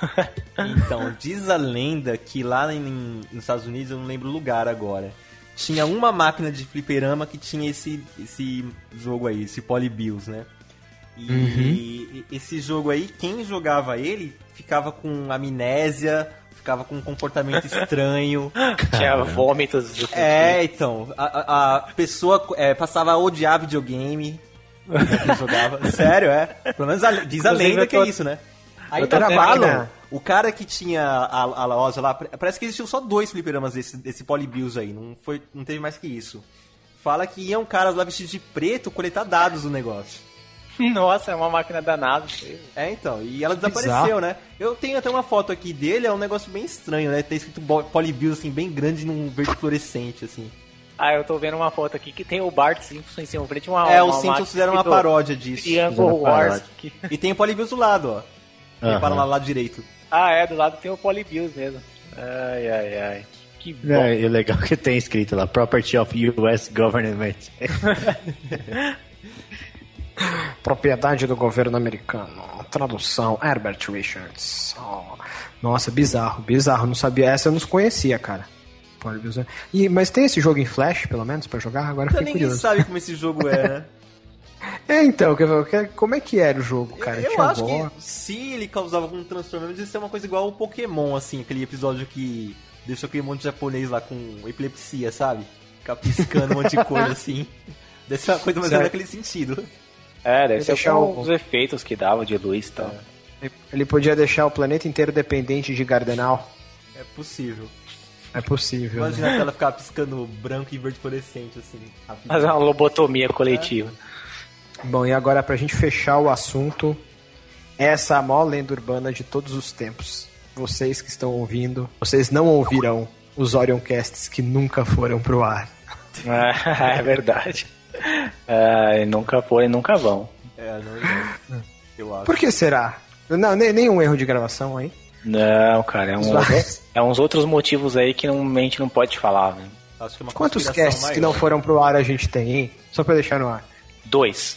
Então, diz a lenda que lá em- nos Estados Unidos, eu não lembro o lugar agora, tinha uma máquina de fliperama que tinha esse, esse jogo aí, esse Polybius, né? E esse jogo aí, quem jogava ele ficava com amnésia, ficava com um comportamento estranho. Tinha vômitos. do- É, então, a, a- pessoa é, passava a odiar videogame. jogava. Sério, é. Pelo menos a- diz a Inclusive, lenda que tô- é isso, né? Aí né? o cara que tinha a, a loja lá, parece que existiam só dois fliperamas desse, desse Polybius aí, não, foi, não teve mais que isso. Fala que iam caras lá vestidos de preto coletar dados do negócio. Nossa, é uma máquina danada. É, então, e ela desapareceu, né? Eu tenho até uma foto aqui dele, é um negócio bem estranho, né? Tem escrito Polybius, assim, bem grande num verde fluorescente, assim. Ah, eu tô vendo uma foto aqui que tem o Bart Simpson em cima frente uma é, os Simpsons fizeram uma paródia disso. Triangle Wars. que- E tem o Polybius do lado, ó. Aham. Repara lá do lado direito. Ah, é, do lado tem o Polybius mesmo. Ai, ai, ai. Que bom. É, e o legal que tem escrito lá, Property of US Government. Propriedade do governo americano. Tradução, Herbert Richards. Oh, Nossa, bizarro, bizarro. Não sabia. Essa eu não conhecia, cara. E, mas tem esse jogo em Flash, pelo menos, pra jogar? Agora eu Então, ninguém curioso. sabe como esse jogo é, né? É, então, que- como é que era o jogo, cara? eu acho que se ele causava algum transtorno, devia ser uma coisa igual o Pokémon, assim, aquele episódio que deixou aquele monte de japonês lá com epilepsia, sabe? Ficar piscando um monte de coisa assim. Deve ser uma coisa mais ou menos Certo. naquele sentido. É, deve ser deixar com o- os efeitos que dava de luz e tal. Ele podia deixar o planeta inteiro dependente de Gardenal. É possível. É possível. né? Imagina ela ficar piscando branco e verde fluorescente, assim. rapidinho. Fazer uma lobotomia coletiva. Bom, e agora pra gente fechar o assunto, essa é a maior lenda urbana de todos os tempos. Vocês que estão ouvindo, vocês não ouvirão os Orioncasts que nunca foram pro ar. É, é verdade. É, nunca foram e nunca vão. É, não, não. Eu acho. Por que será? Não, nem- nenhum erro de gravação aí. Não, cara, é, um, é uns outros motivos aí que não, a gente não pode falar, que é uma Quantos casts que maior. não foram pro ar a gente tem, hein? Só pra deixar no ar. Dois.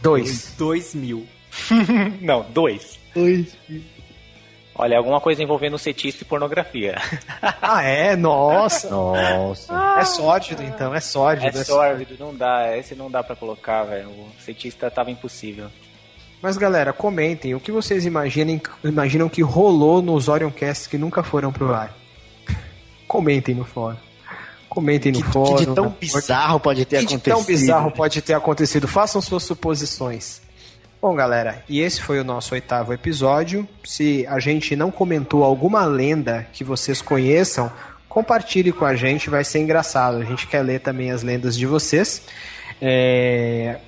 Dois. Dois mil. Não, dois. Dois. Olha, alguma coisa envolvendo cetista e pornografia. Ah, é? Nossa. Nossa. É sórdido, então. É sórdido. É sórdido, não dá, esse não dá pra colocar, velho. O cetista tava impossível. Mas galera, comentem o que vocês imaginem, imaginam que rolou nos Orioncasts que nunca foram pro ar. Comentem no fórum. Comentem no Que, que fórum. de tão bizarro pode ter que de acontecido. tão bizarro pode ter acontecido. Façam suas suposições. Bom, galera, e esse foi o nosso oitavo episódio. Se a gente não comentou alguma lenda que vocês conheçam, compartilhe com a gente, vai ser engraçado. A gente quer ler também as lendas de vocês. É,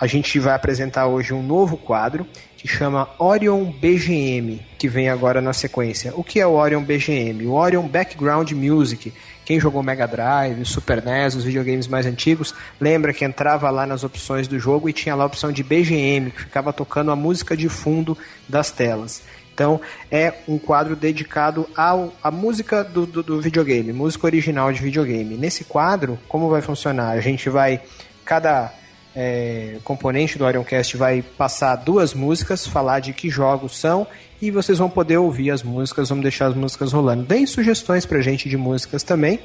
A gente vai apresentar hoje um novo quadro que chama Orion BGM, que vem agora na sequência. O que é o Orion BGM? O Orion Background Music. Quem jogou Mega Drive, Super NES, os videogames mais antigos, lembra que entrava lá nas opções do jogo e tinha lá a opção de BGM, que ficava tocando a música de fundo das telas. Então, é um quadro dedicado ao, à música do, do, do videogame, música original de videogame. Nesse quadro, como vai funcionar? A gente vai, cada é, componente do Orioncast vai passar duas músicas, falar de que jogos são e vocês vão poder ouvir as músicas, vamos deixar as músicas rolando. Deem sugestões pra gente de músicas também.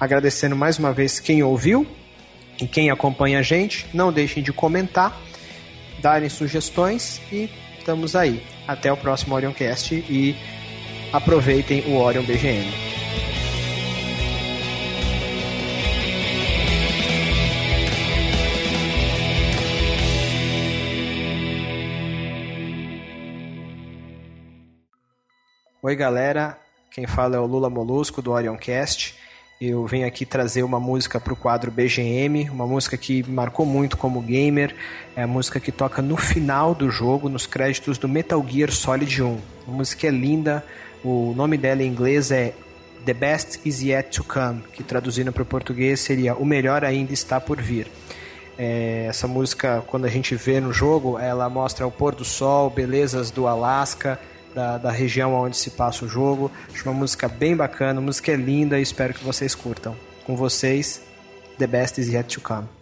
Agradecendo mais uma vez quem ouviu e quem acompanha a gente. Não deixem de comentar, darem sugestões e estamos aí. Até o próximo Orioncast e aproveitem o Orion BGM. Oi, galera. Quem fala é o Lula Molusco do Orioncast. Eu venho aqui trazer uma música para o quadro BGM, uma música que marcou muito como gamer. É a música que toca no final do jogo, nos créditos do Metal Gear Solid 1. A música é linda, o nome dela em inglês é The Best Is Yet to Come, que traduzindo para o português seria O Melhor Ainda Está por Vir. É, essa música, quando a gente vê no jogo, ela mostra o pôr do sol, belezas do Alasca, da, da região onde se passa o jogo. Acho uma música bem bacana, a música é linda e espero que vocês curtam. Com vocês, The Best Is Yet to Come.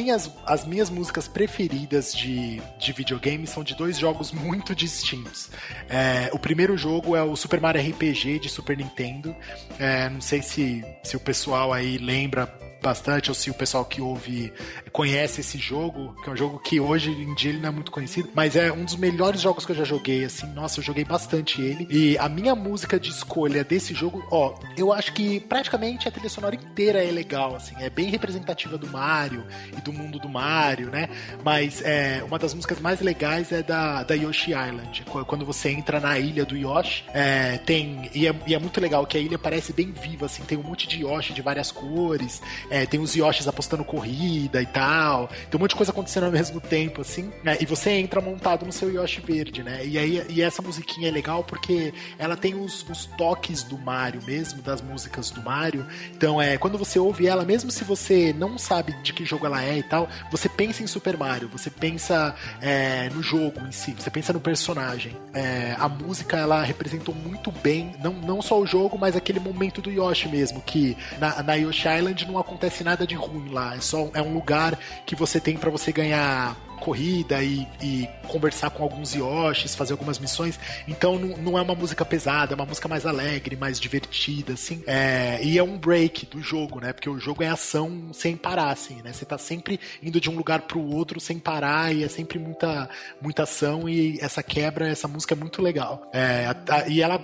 Minhas, as minhas músicas preferidas de, de videogame são de dois jogos muito distintos. É, o primeiro jogo é o Super Mario RPG de Super Nintendo. É, não sei se, se o pessoal aí lembra bastante, ou se o pessoal que ouve conhece esse jogo, que é um jogo que hoje em dia ele não é muito conhecido, mas é um dos melhores jogos que eu já joguei, assim, nossa, eu joguei bastante ele. E a minha música de escolha desse jogo, ó, eu acho que praticamente a trilha sonora inteira é legal, assim, é bem representativa do Mario e do mundo do Mario, né? Mas é, uma das músicas mais legais é da, da Yoshi Island, quando você entra na ilha do Yoshi, é, tem, e é, e é muito legal que a ilha parece bem viva, assim, tem um monte de Yoshi de várias cores, é, tem os Yoshis apostando corrida e tal. Tem um monte de coisa acontecendo ao mesmo tempo, assim. Né? E você entra montado no seu Yoshi verde, né? E aí e essa musiquinha é legal porque ela tem os, os toques do Mario mesmo, das músicas do Mario. Então, é, quando você ouve ela, mesmo se você não sabe de que jogo ela é e tal, você pensa em Super Mario, você pensa é, no jogo em si, você pensa no personagem. É, a música, ela representou muito bem, não, não só o jogo, mas aquele momento do Yoshi mesmo, que na, na Yoshi Island não acontece acontece nada de ruim lá. É só é um lugar que você tem para você ganhar corrida e, e, conversar com alguns Yoshis, fazer algumas missões. Então não, não, é uma música pesada, é uma música mais alegre, mais divertida, assim. É, e é um break do jogo, né? Porque o jogo é ação sem parar, assim, né? Você tá sempre indo de um lugar pro outro sem parar e é sempre muita, muita ação e essa quebra, essa música é muito legal. É, a, a, e ela,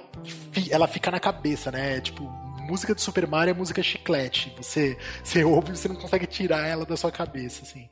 ela fica na cabeça, né? Tipo, música do Super Mario é música chiclete. Você, você ouve e você não consegue tirar ela da sua cabeça, assim.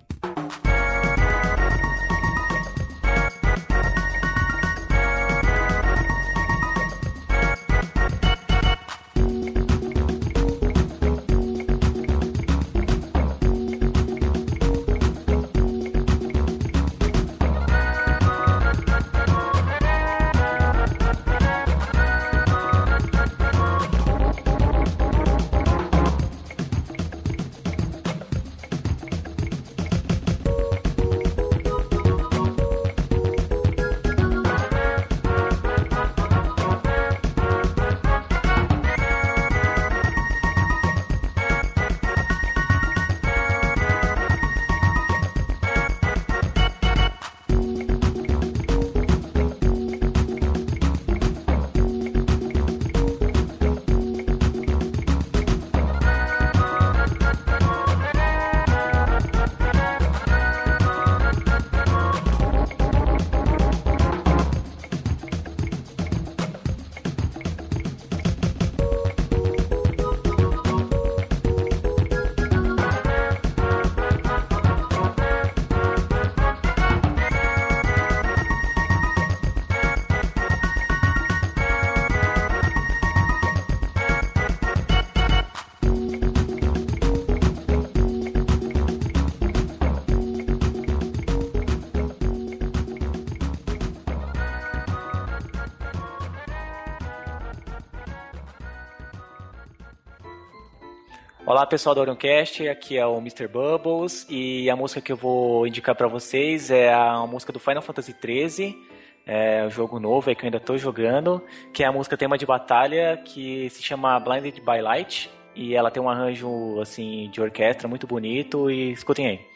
Olá pessoal do Orioncast, aqui é o Mr. Bubbles e a música que eu vou indicar para vocês é a música do Final Fantasy XIII, é um jogo novo aí que eu ainda estou jogando, que é a música tema de batalha que se chama Blinded by Light e ela tem um arranjo assim de orquestra muito bonito e escutem aí.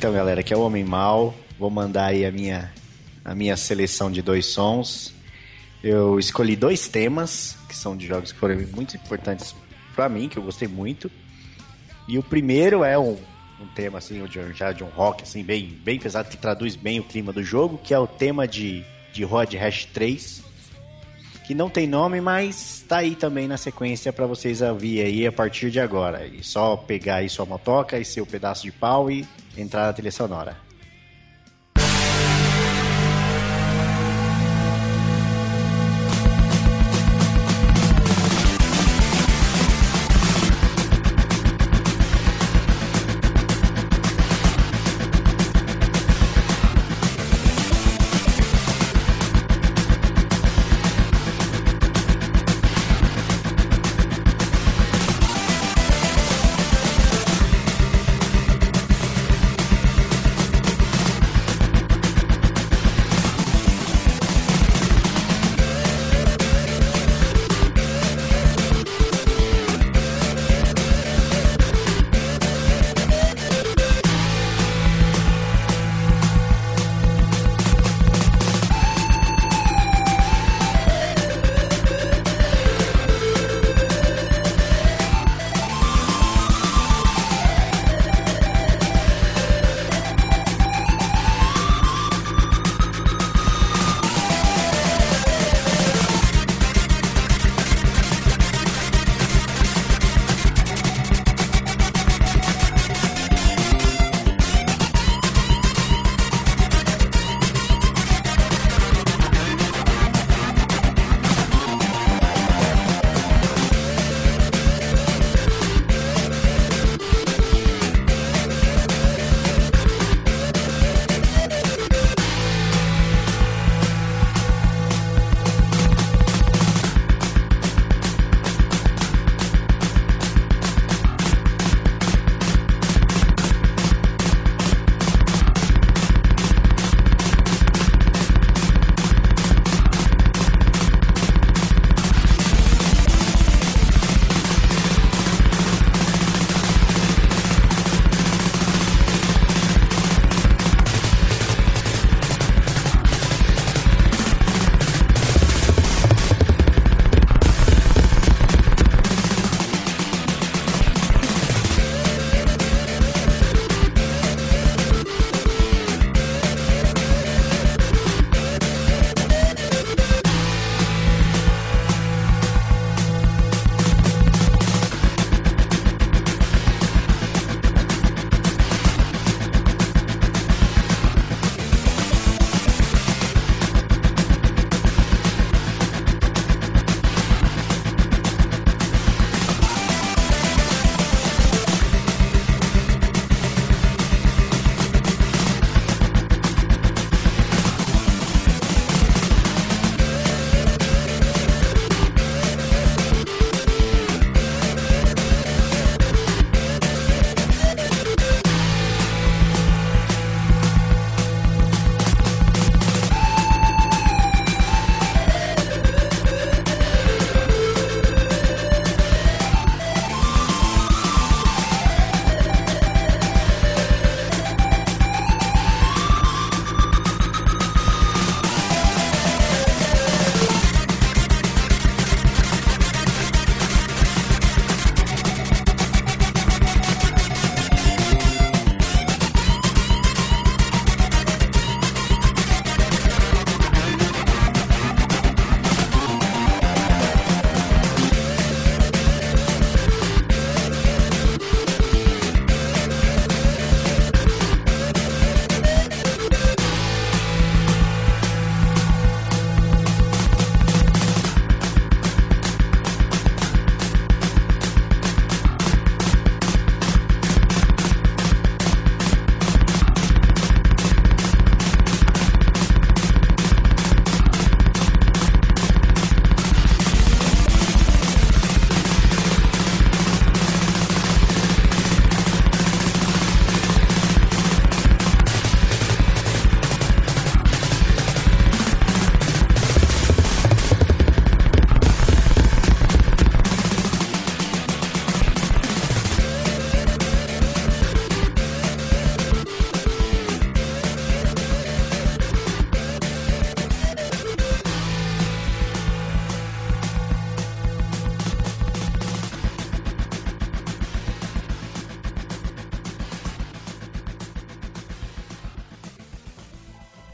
Então, galera, aqui é o Homem Mal. Vou mandar aí a minha, a minha seleção de dois sons. Eu escolhi dois temas, que são de jogos que foram muito importantes para mim, que eu gostei muito. E o primeiro é um, um tema, assim, já de um rock, assim, bem, bem pesado, que traduz bem o clima do jogo, que é o tema de, de Rod Hash 3, que não tem nome, mas tá aí também na sequência para vocês ouvir aí a partir de agora. E só pegar aí sua motoca e seu pedaço de pau e entrar na trilha sonora.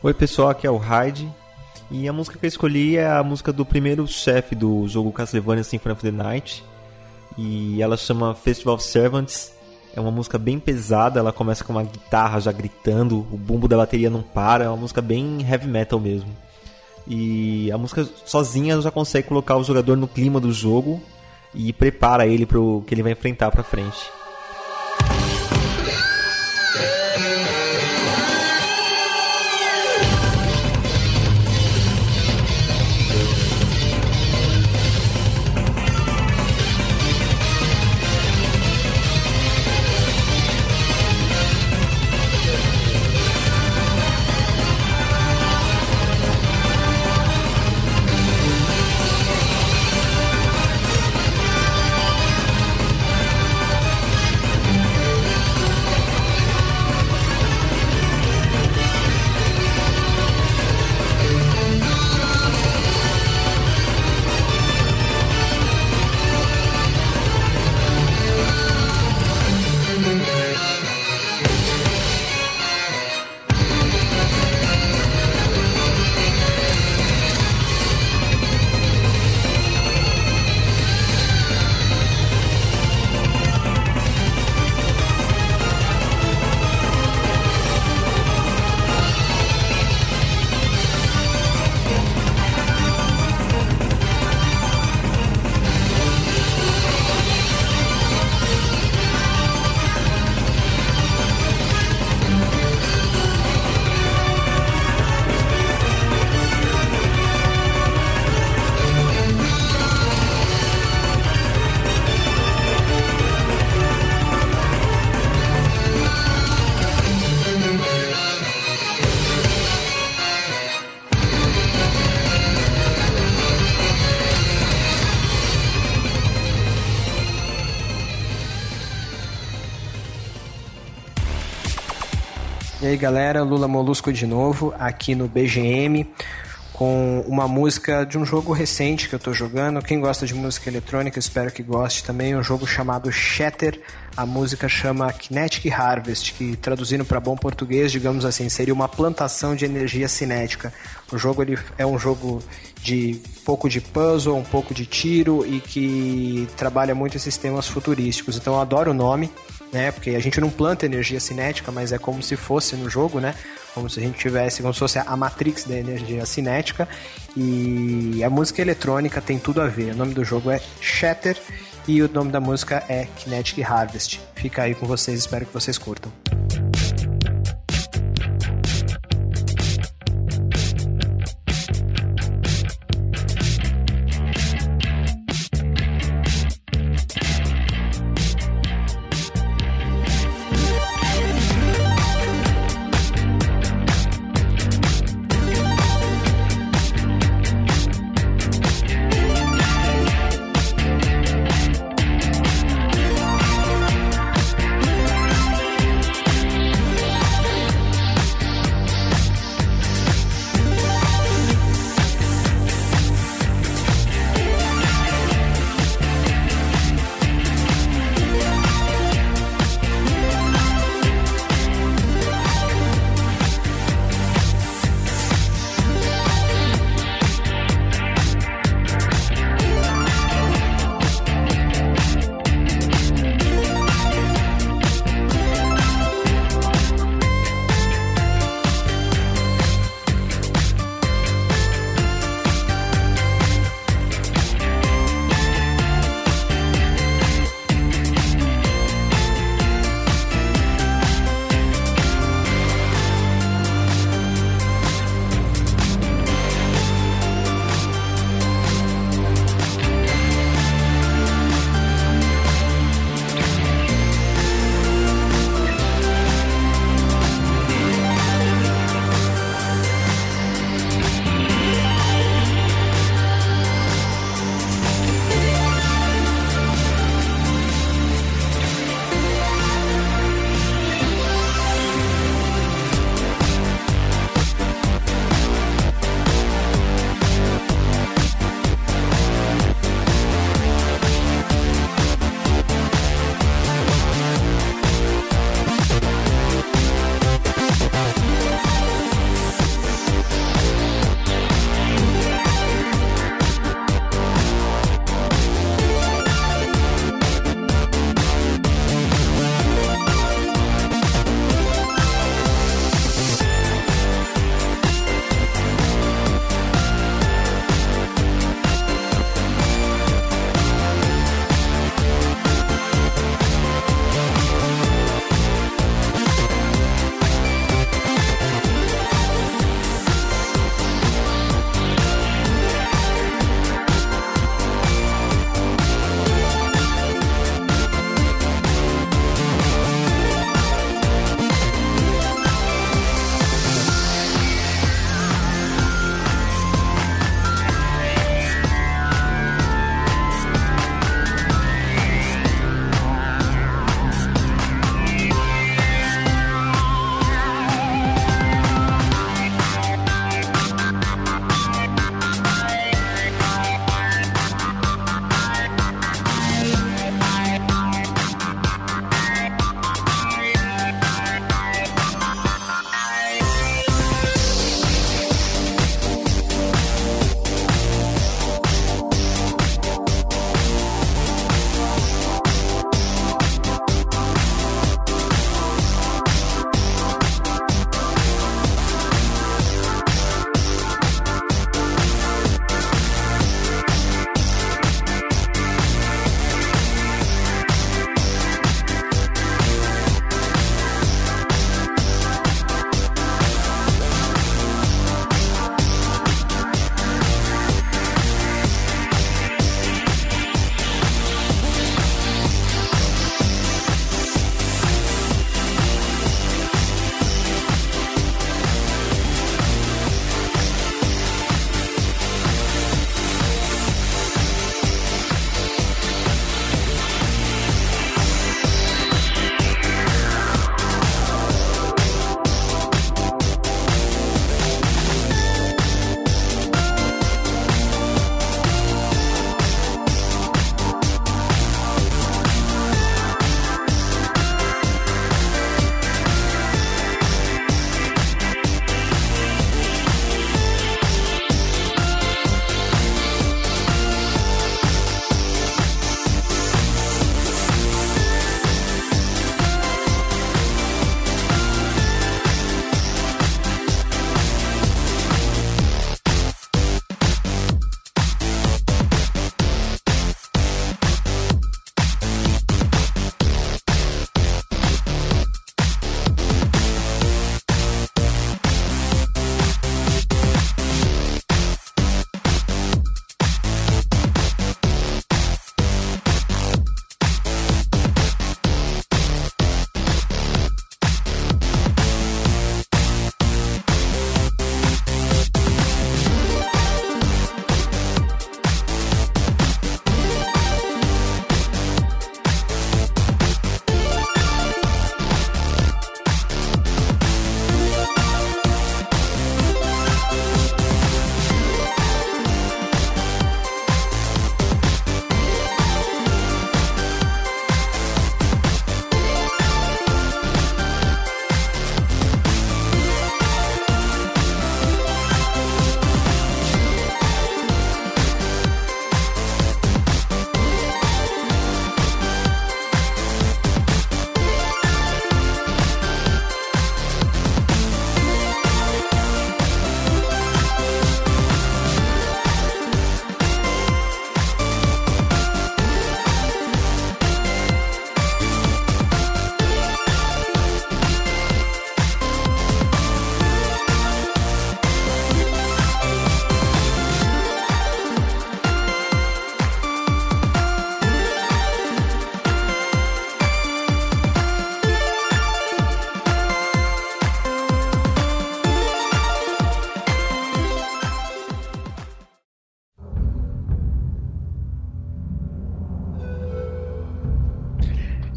Oi pessoal, aqui é o Hyde. E a música que eu escolhi é a música do primeiro chefe do jogo Castlevania Symphony of the Night. E ela chama Festival of Servants. É uma música bem pesada, ela começa com uma guitarra já gritando, o bumbo da bateria não para, é uma música bem heavy metal mesmo. E a música sozinha já consegue colocar o jogador no clima do jogo e prepara ele para o que ele vai enfrentar para frente. Galera, Lula Molusco de novo, aqui no BGM, com uma música de um jogo recente que eu tô jogando. Quem gosta de música eletrônica, espero que goste também. Um jogo chamado Shatter. A música chama Kinetic Harvest, que traduzindo para bom português, digamos assim, seria uma plantação de energia cinética. O jogo ele é um jogo de pouco de puzzle, um pouco de tiro e que trabalha muito esses temas futurísticos. Então eu adoro o nome né? Porque a gente não planta energia cinética, mas é como se fosse no jogo, né? Como se a gente tivesse, como se fosse a matrix da energia cinética. E a música eletrônica tem tudo a ver. O nome do jogo é Shatter e o nome da música é Kinetic Harvest. Fica aí com vocês, espero que vocês curtam.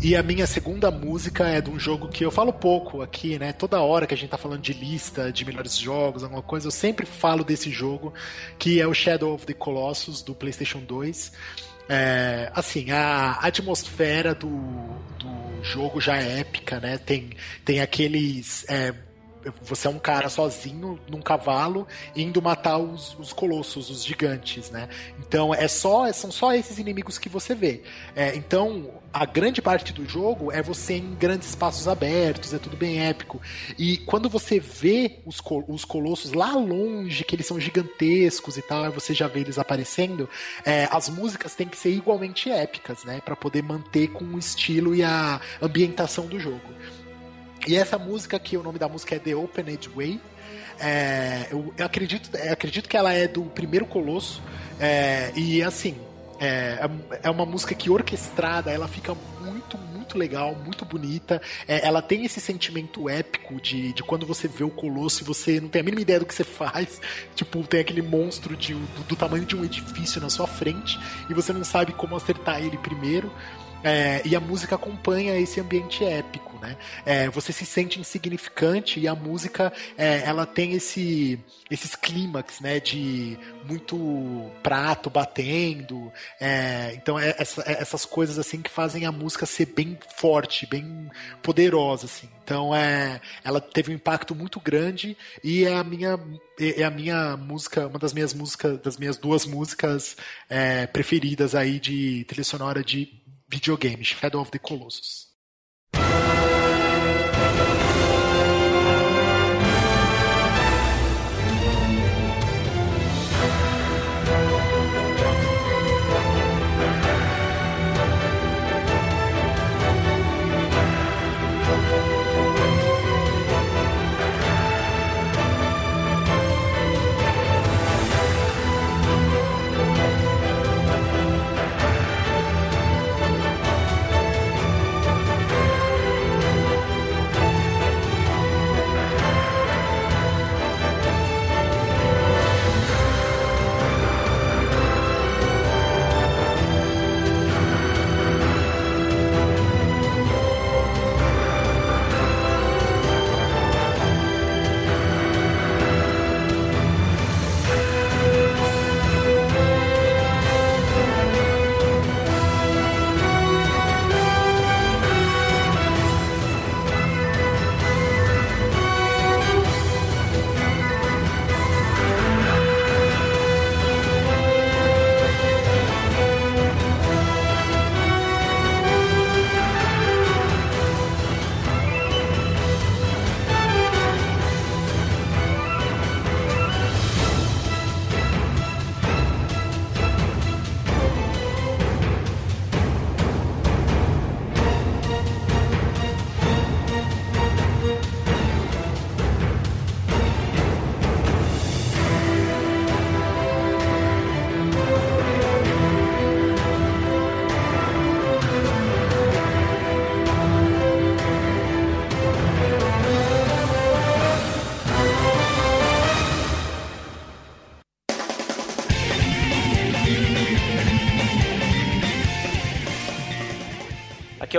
E a minha segunda música é de um jogo que eu falo pouco aqui, né? Toda hora que a gente tá falando de lista, de melhores jogos, alguma coisa, eu sempre falo desse jogo, que é o Shadow of the Colossus do PlayStation 2. É, assim, a atmosfera do, do jogo já é épica, né? Tem, tem aqueles. É, você é um cara sozinho num cavalo indo matar os, os colossos, os gigantes, né? Então é só são só esses inimigos que você vê. É, então a grande parte do jogo é você em grandes espaços abertos, é tudo bem épico. E quando você vê os, os colossos lá longe, que eles são gigantescos e tal, você já vê eles aparecendo, é, as músicas têm que ser igualmente épicas, né? para poder manter com o estilo e a ambientação do jogo. E essa música que o nome da música é The Opened Way. É, eu, eu, acredito, eu acredito que ela é do primeiro Colosso. É, e assim, é, é uma música que orquestrada, ela fica muito, muito legal, muito bonita. É, ela tem esse sentimento épico de, de quando você vê o Colosso e você não tem a mínima ideia do que você faz. Tipo, tem aquele monstro de, do, do tamanho de um edifício na sua frente e você não sabe como acertar ele primeiro. É, e a música acompanha esse ambiente épico, né? É, você se sente insignificante e a música é, ela tem esse, esses clímax, né? De muito prato batendo, é, então é, essa, é, essas coisas assim que fazem a música ser bem forte, bem poderosa, assim. Então é, ela teve um impacto muito grande e é a minha é a minha música, uma das minhas músicas, das minhas duas músicas é, preferidas aí de trilha sonora de videogames, Shadow of the Colossus.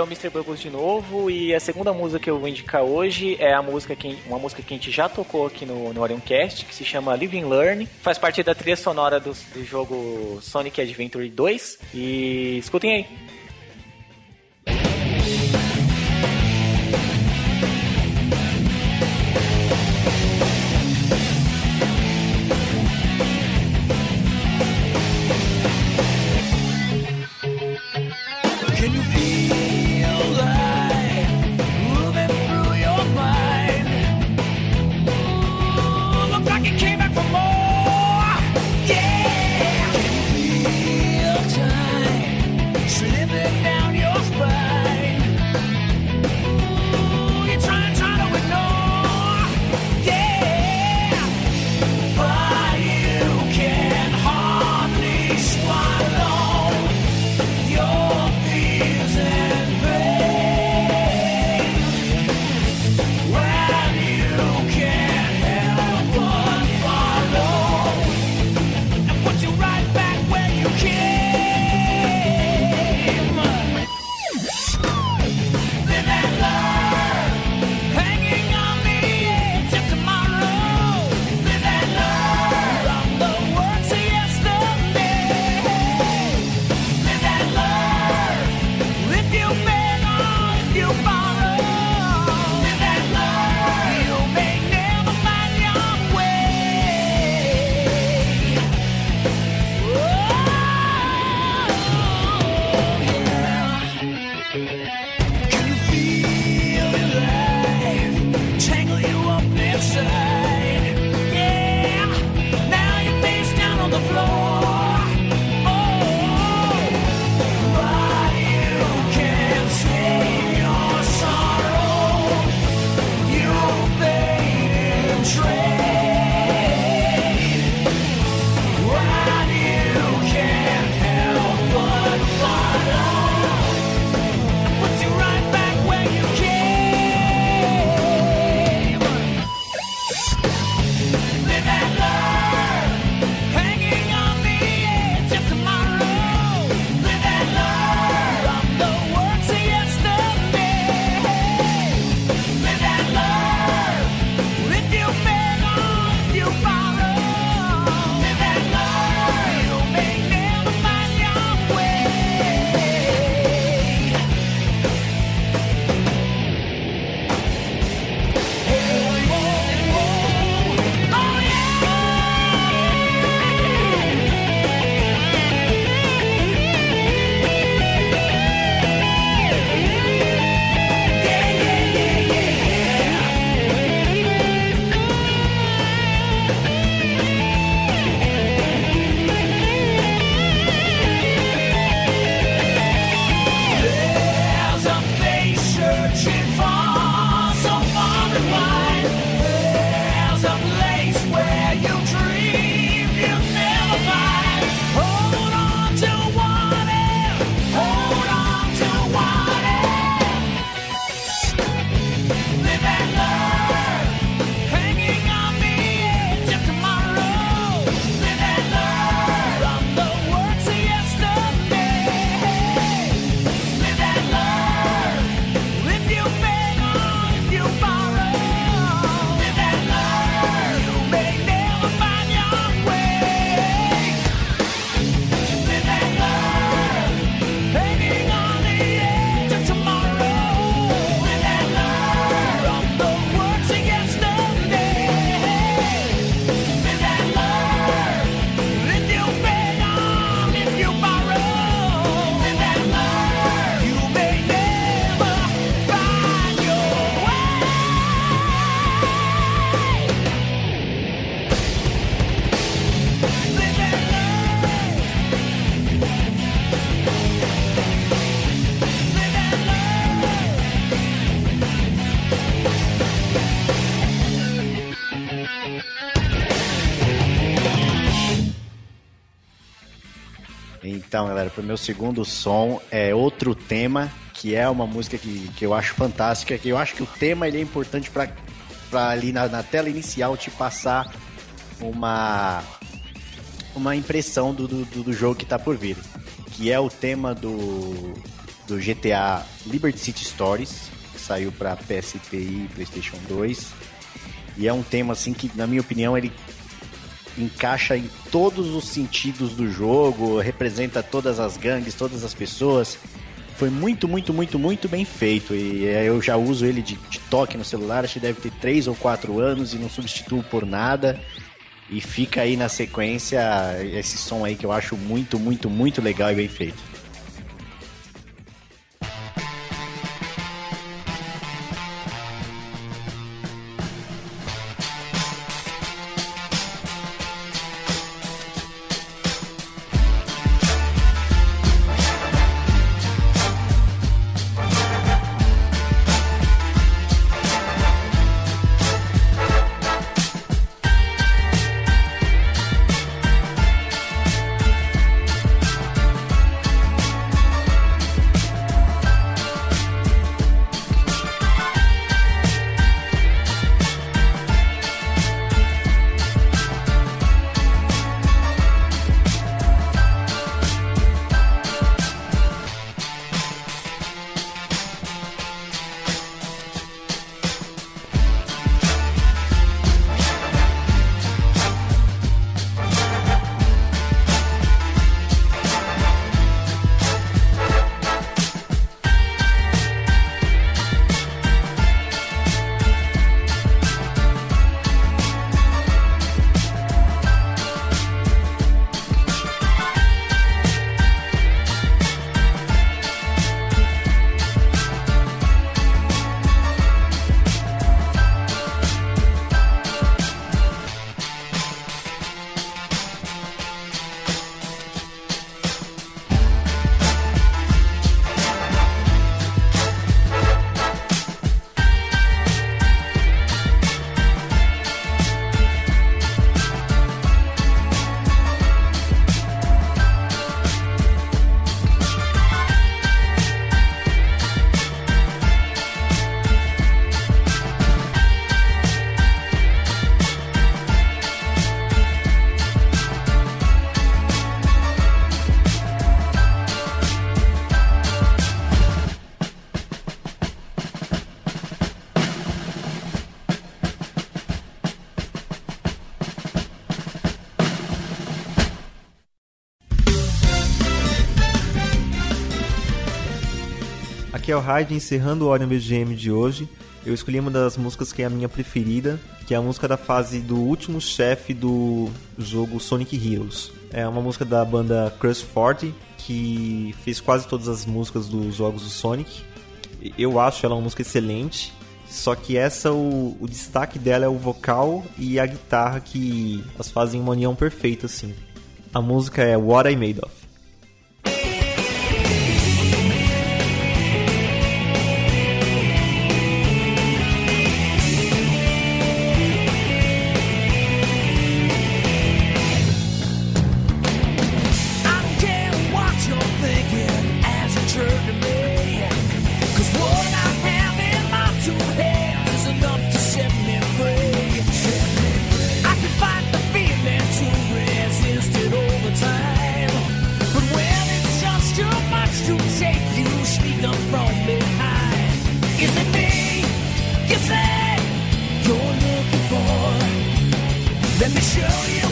É o Mr. Bubbles de novo e a segunda música que eu vou indicar hoje é a música que, uma música que a gente já tocou aqui no, no Orioncast, que se chama Living Learn. Faz parte da trilha sonora do, do jogo Sonic Adventure 2 e escutem aí. Então, galera, pro meu segundo som é outro tema, que é uma música que, que eu acho fantástica, que eu acho que o tema ele é importante para ali na, na tela inicial te passar uma uma impressão do, do, do jogo que tá por vir, que é o tema do, do GTA Liberty City Stories, que saiu para PSP e PlayStation 2. E é um tema assim que, na minha opinião, ele encaixa em todos os sentidos do jogo, representa todas as gangues, todas as pessoas. Foi muito, muito, muito, muito bem feito. E eu já uso ele de, de toque no celular, acho que deve ter 3 ou 4 anos e não substituo por nada. E fica aí na sequência esse som aí que eu acho muito, muito, muito legal e bem feito. É o Hyde encerrando o Orion BGM de hoje. Eu escolhi uma das músicas que é a minha preferida, que é a música da fase do último chefe do jogo Sonic Heroes. É uma música da banda Crush 40, que fez quase todas as músicas dos jogos do Sonic. Eu acho ela uma música excelente, só que essa, o, o destaque dela é o vocal e a guitarra que elas fazem uma união perfeita, assim. A música é What I Made Of. freedom from behind. Is it me you you're looking for? Let me show you.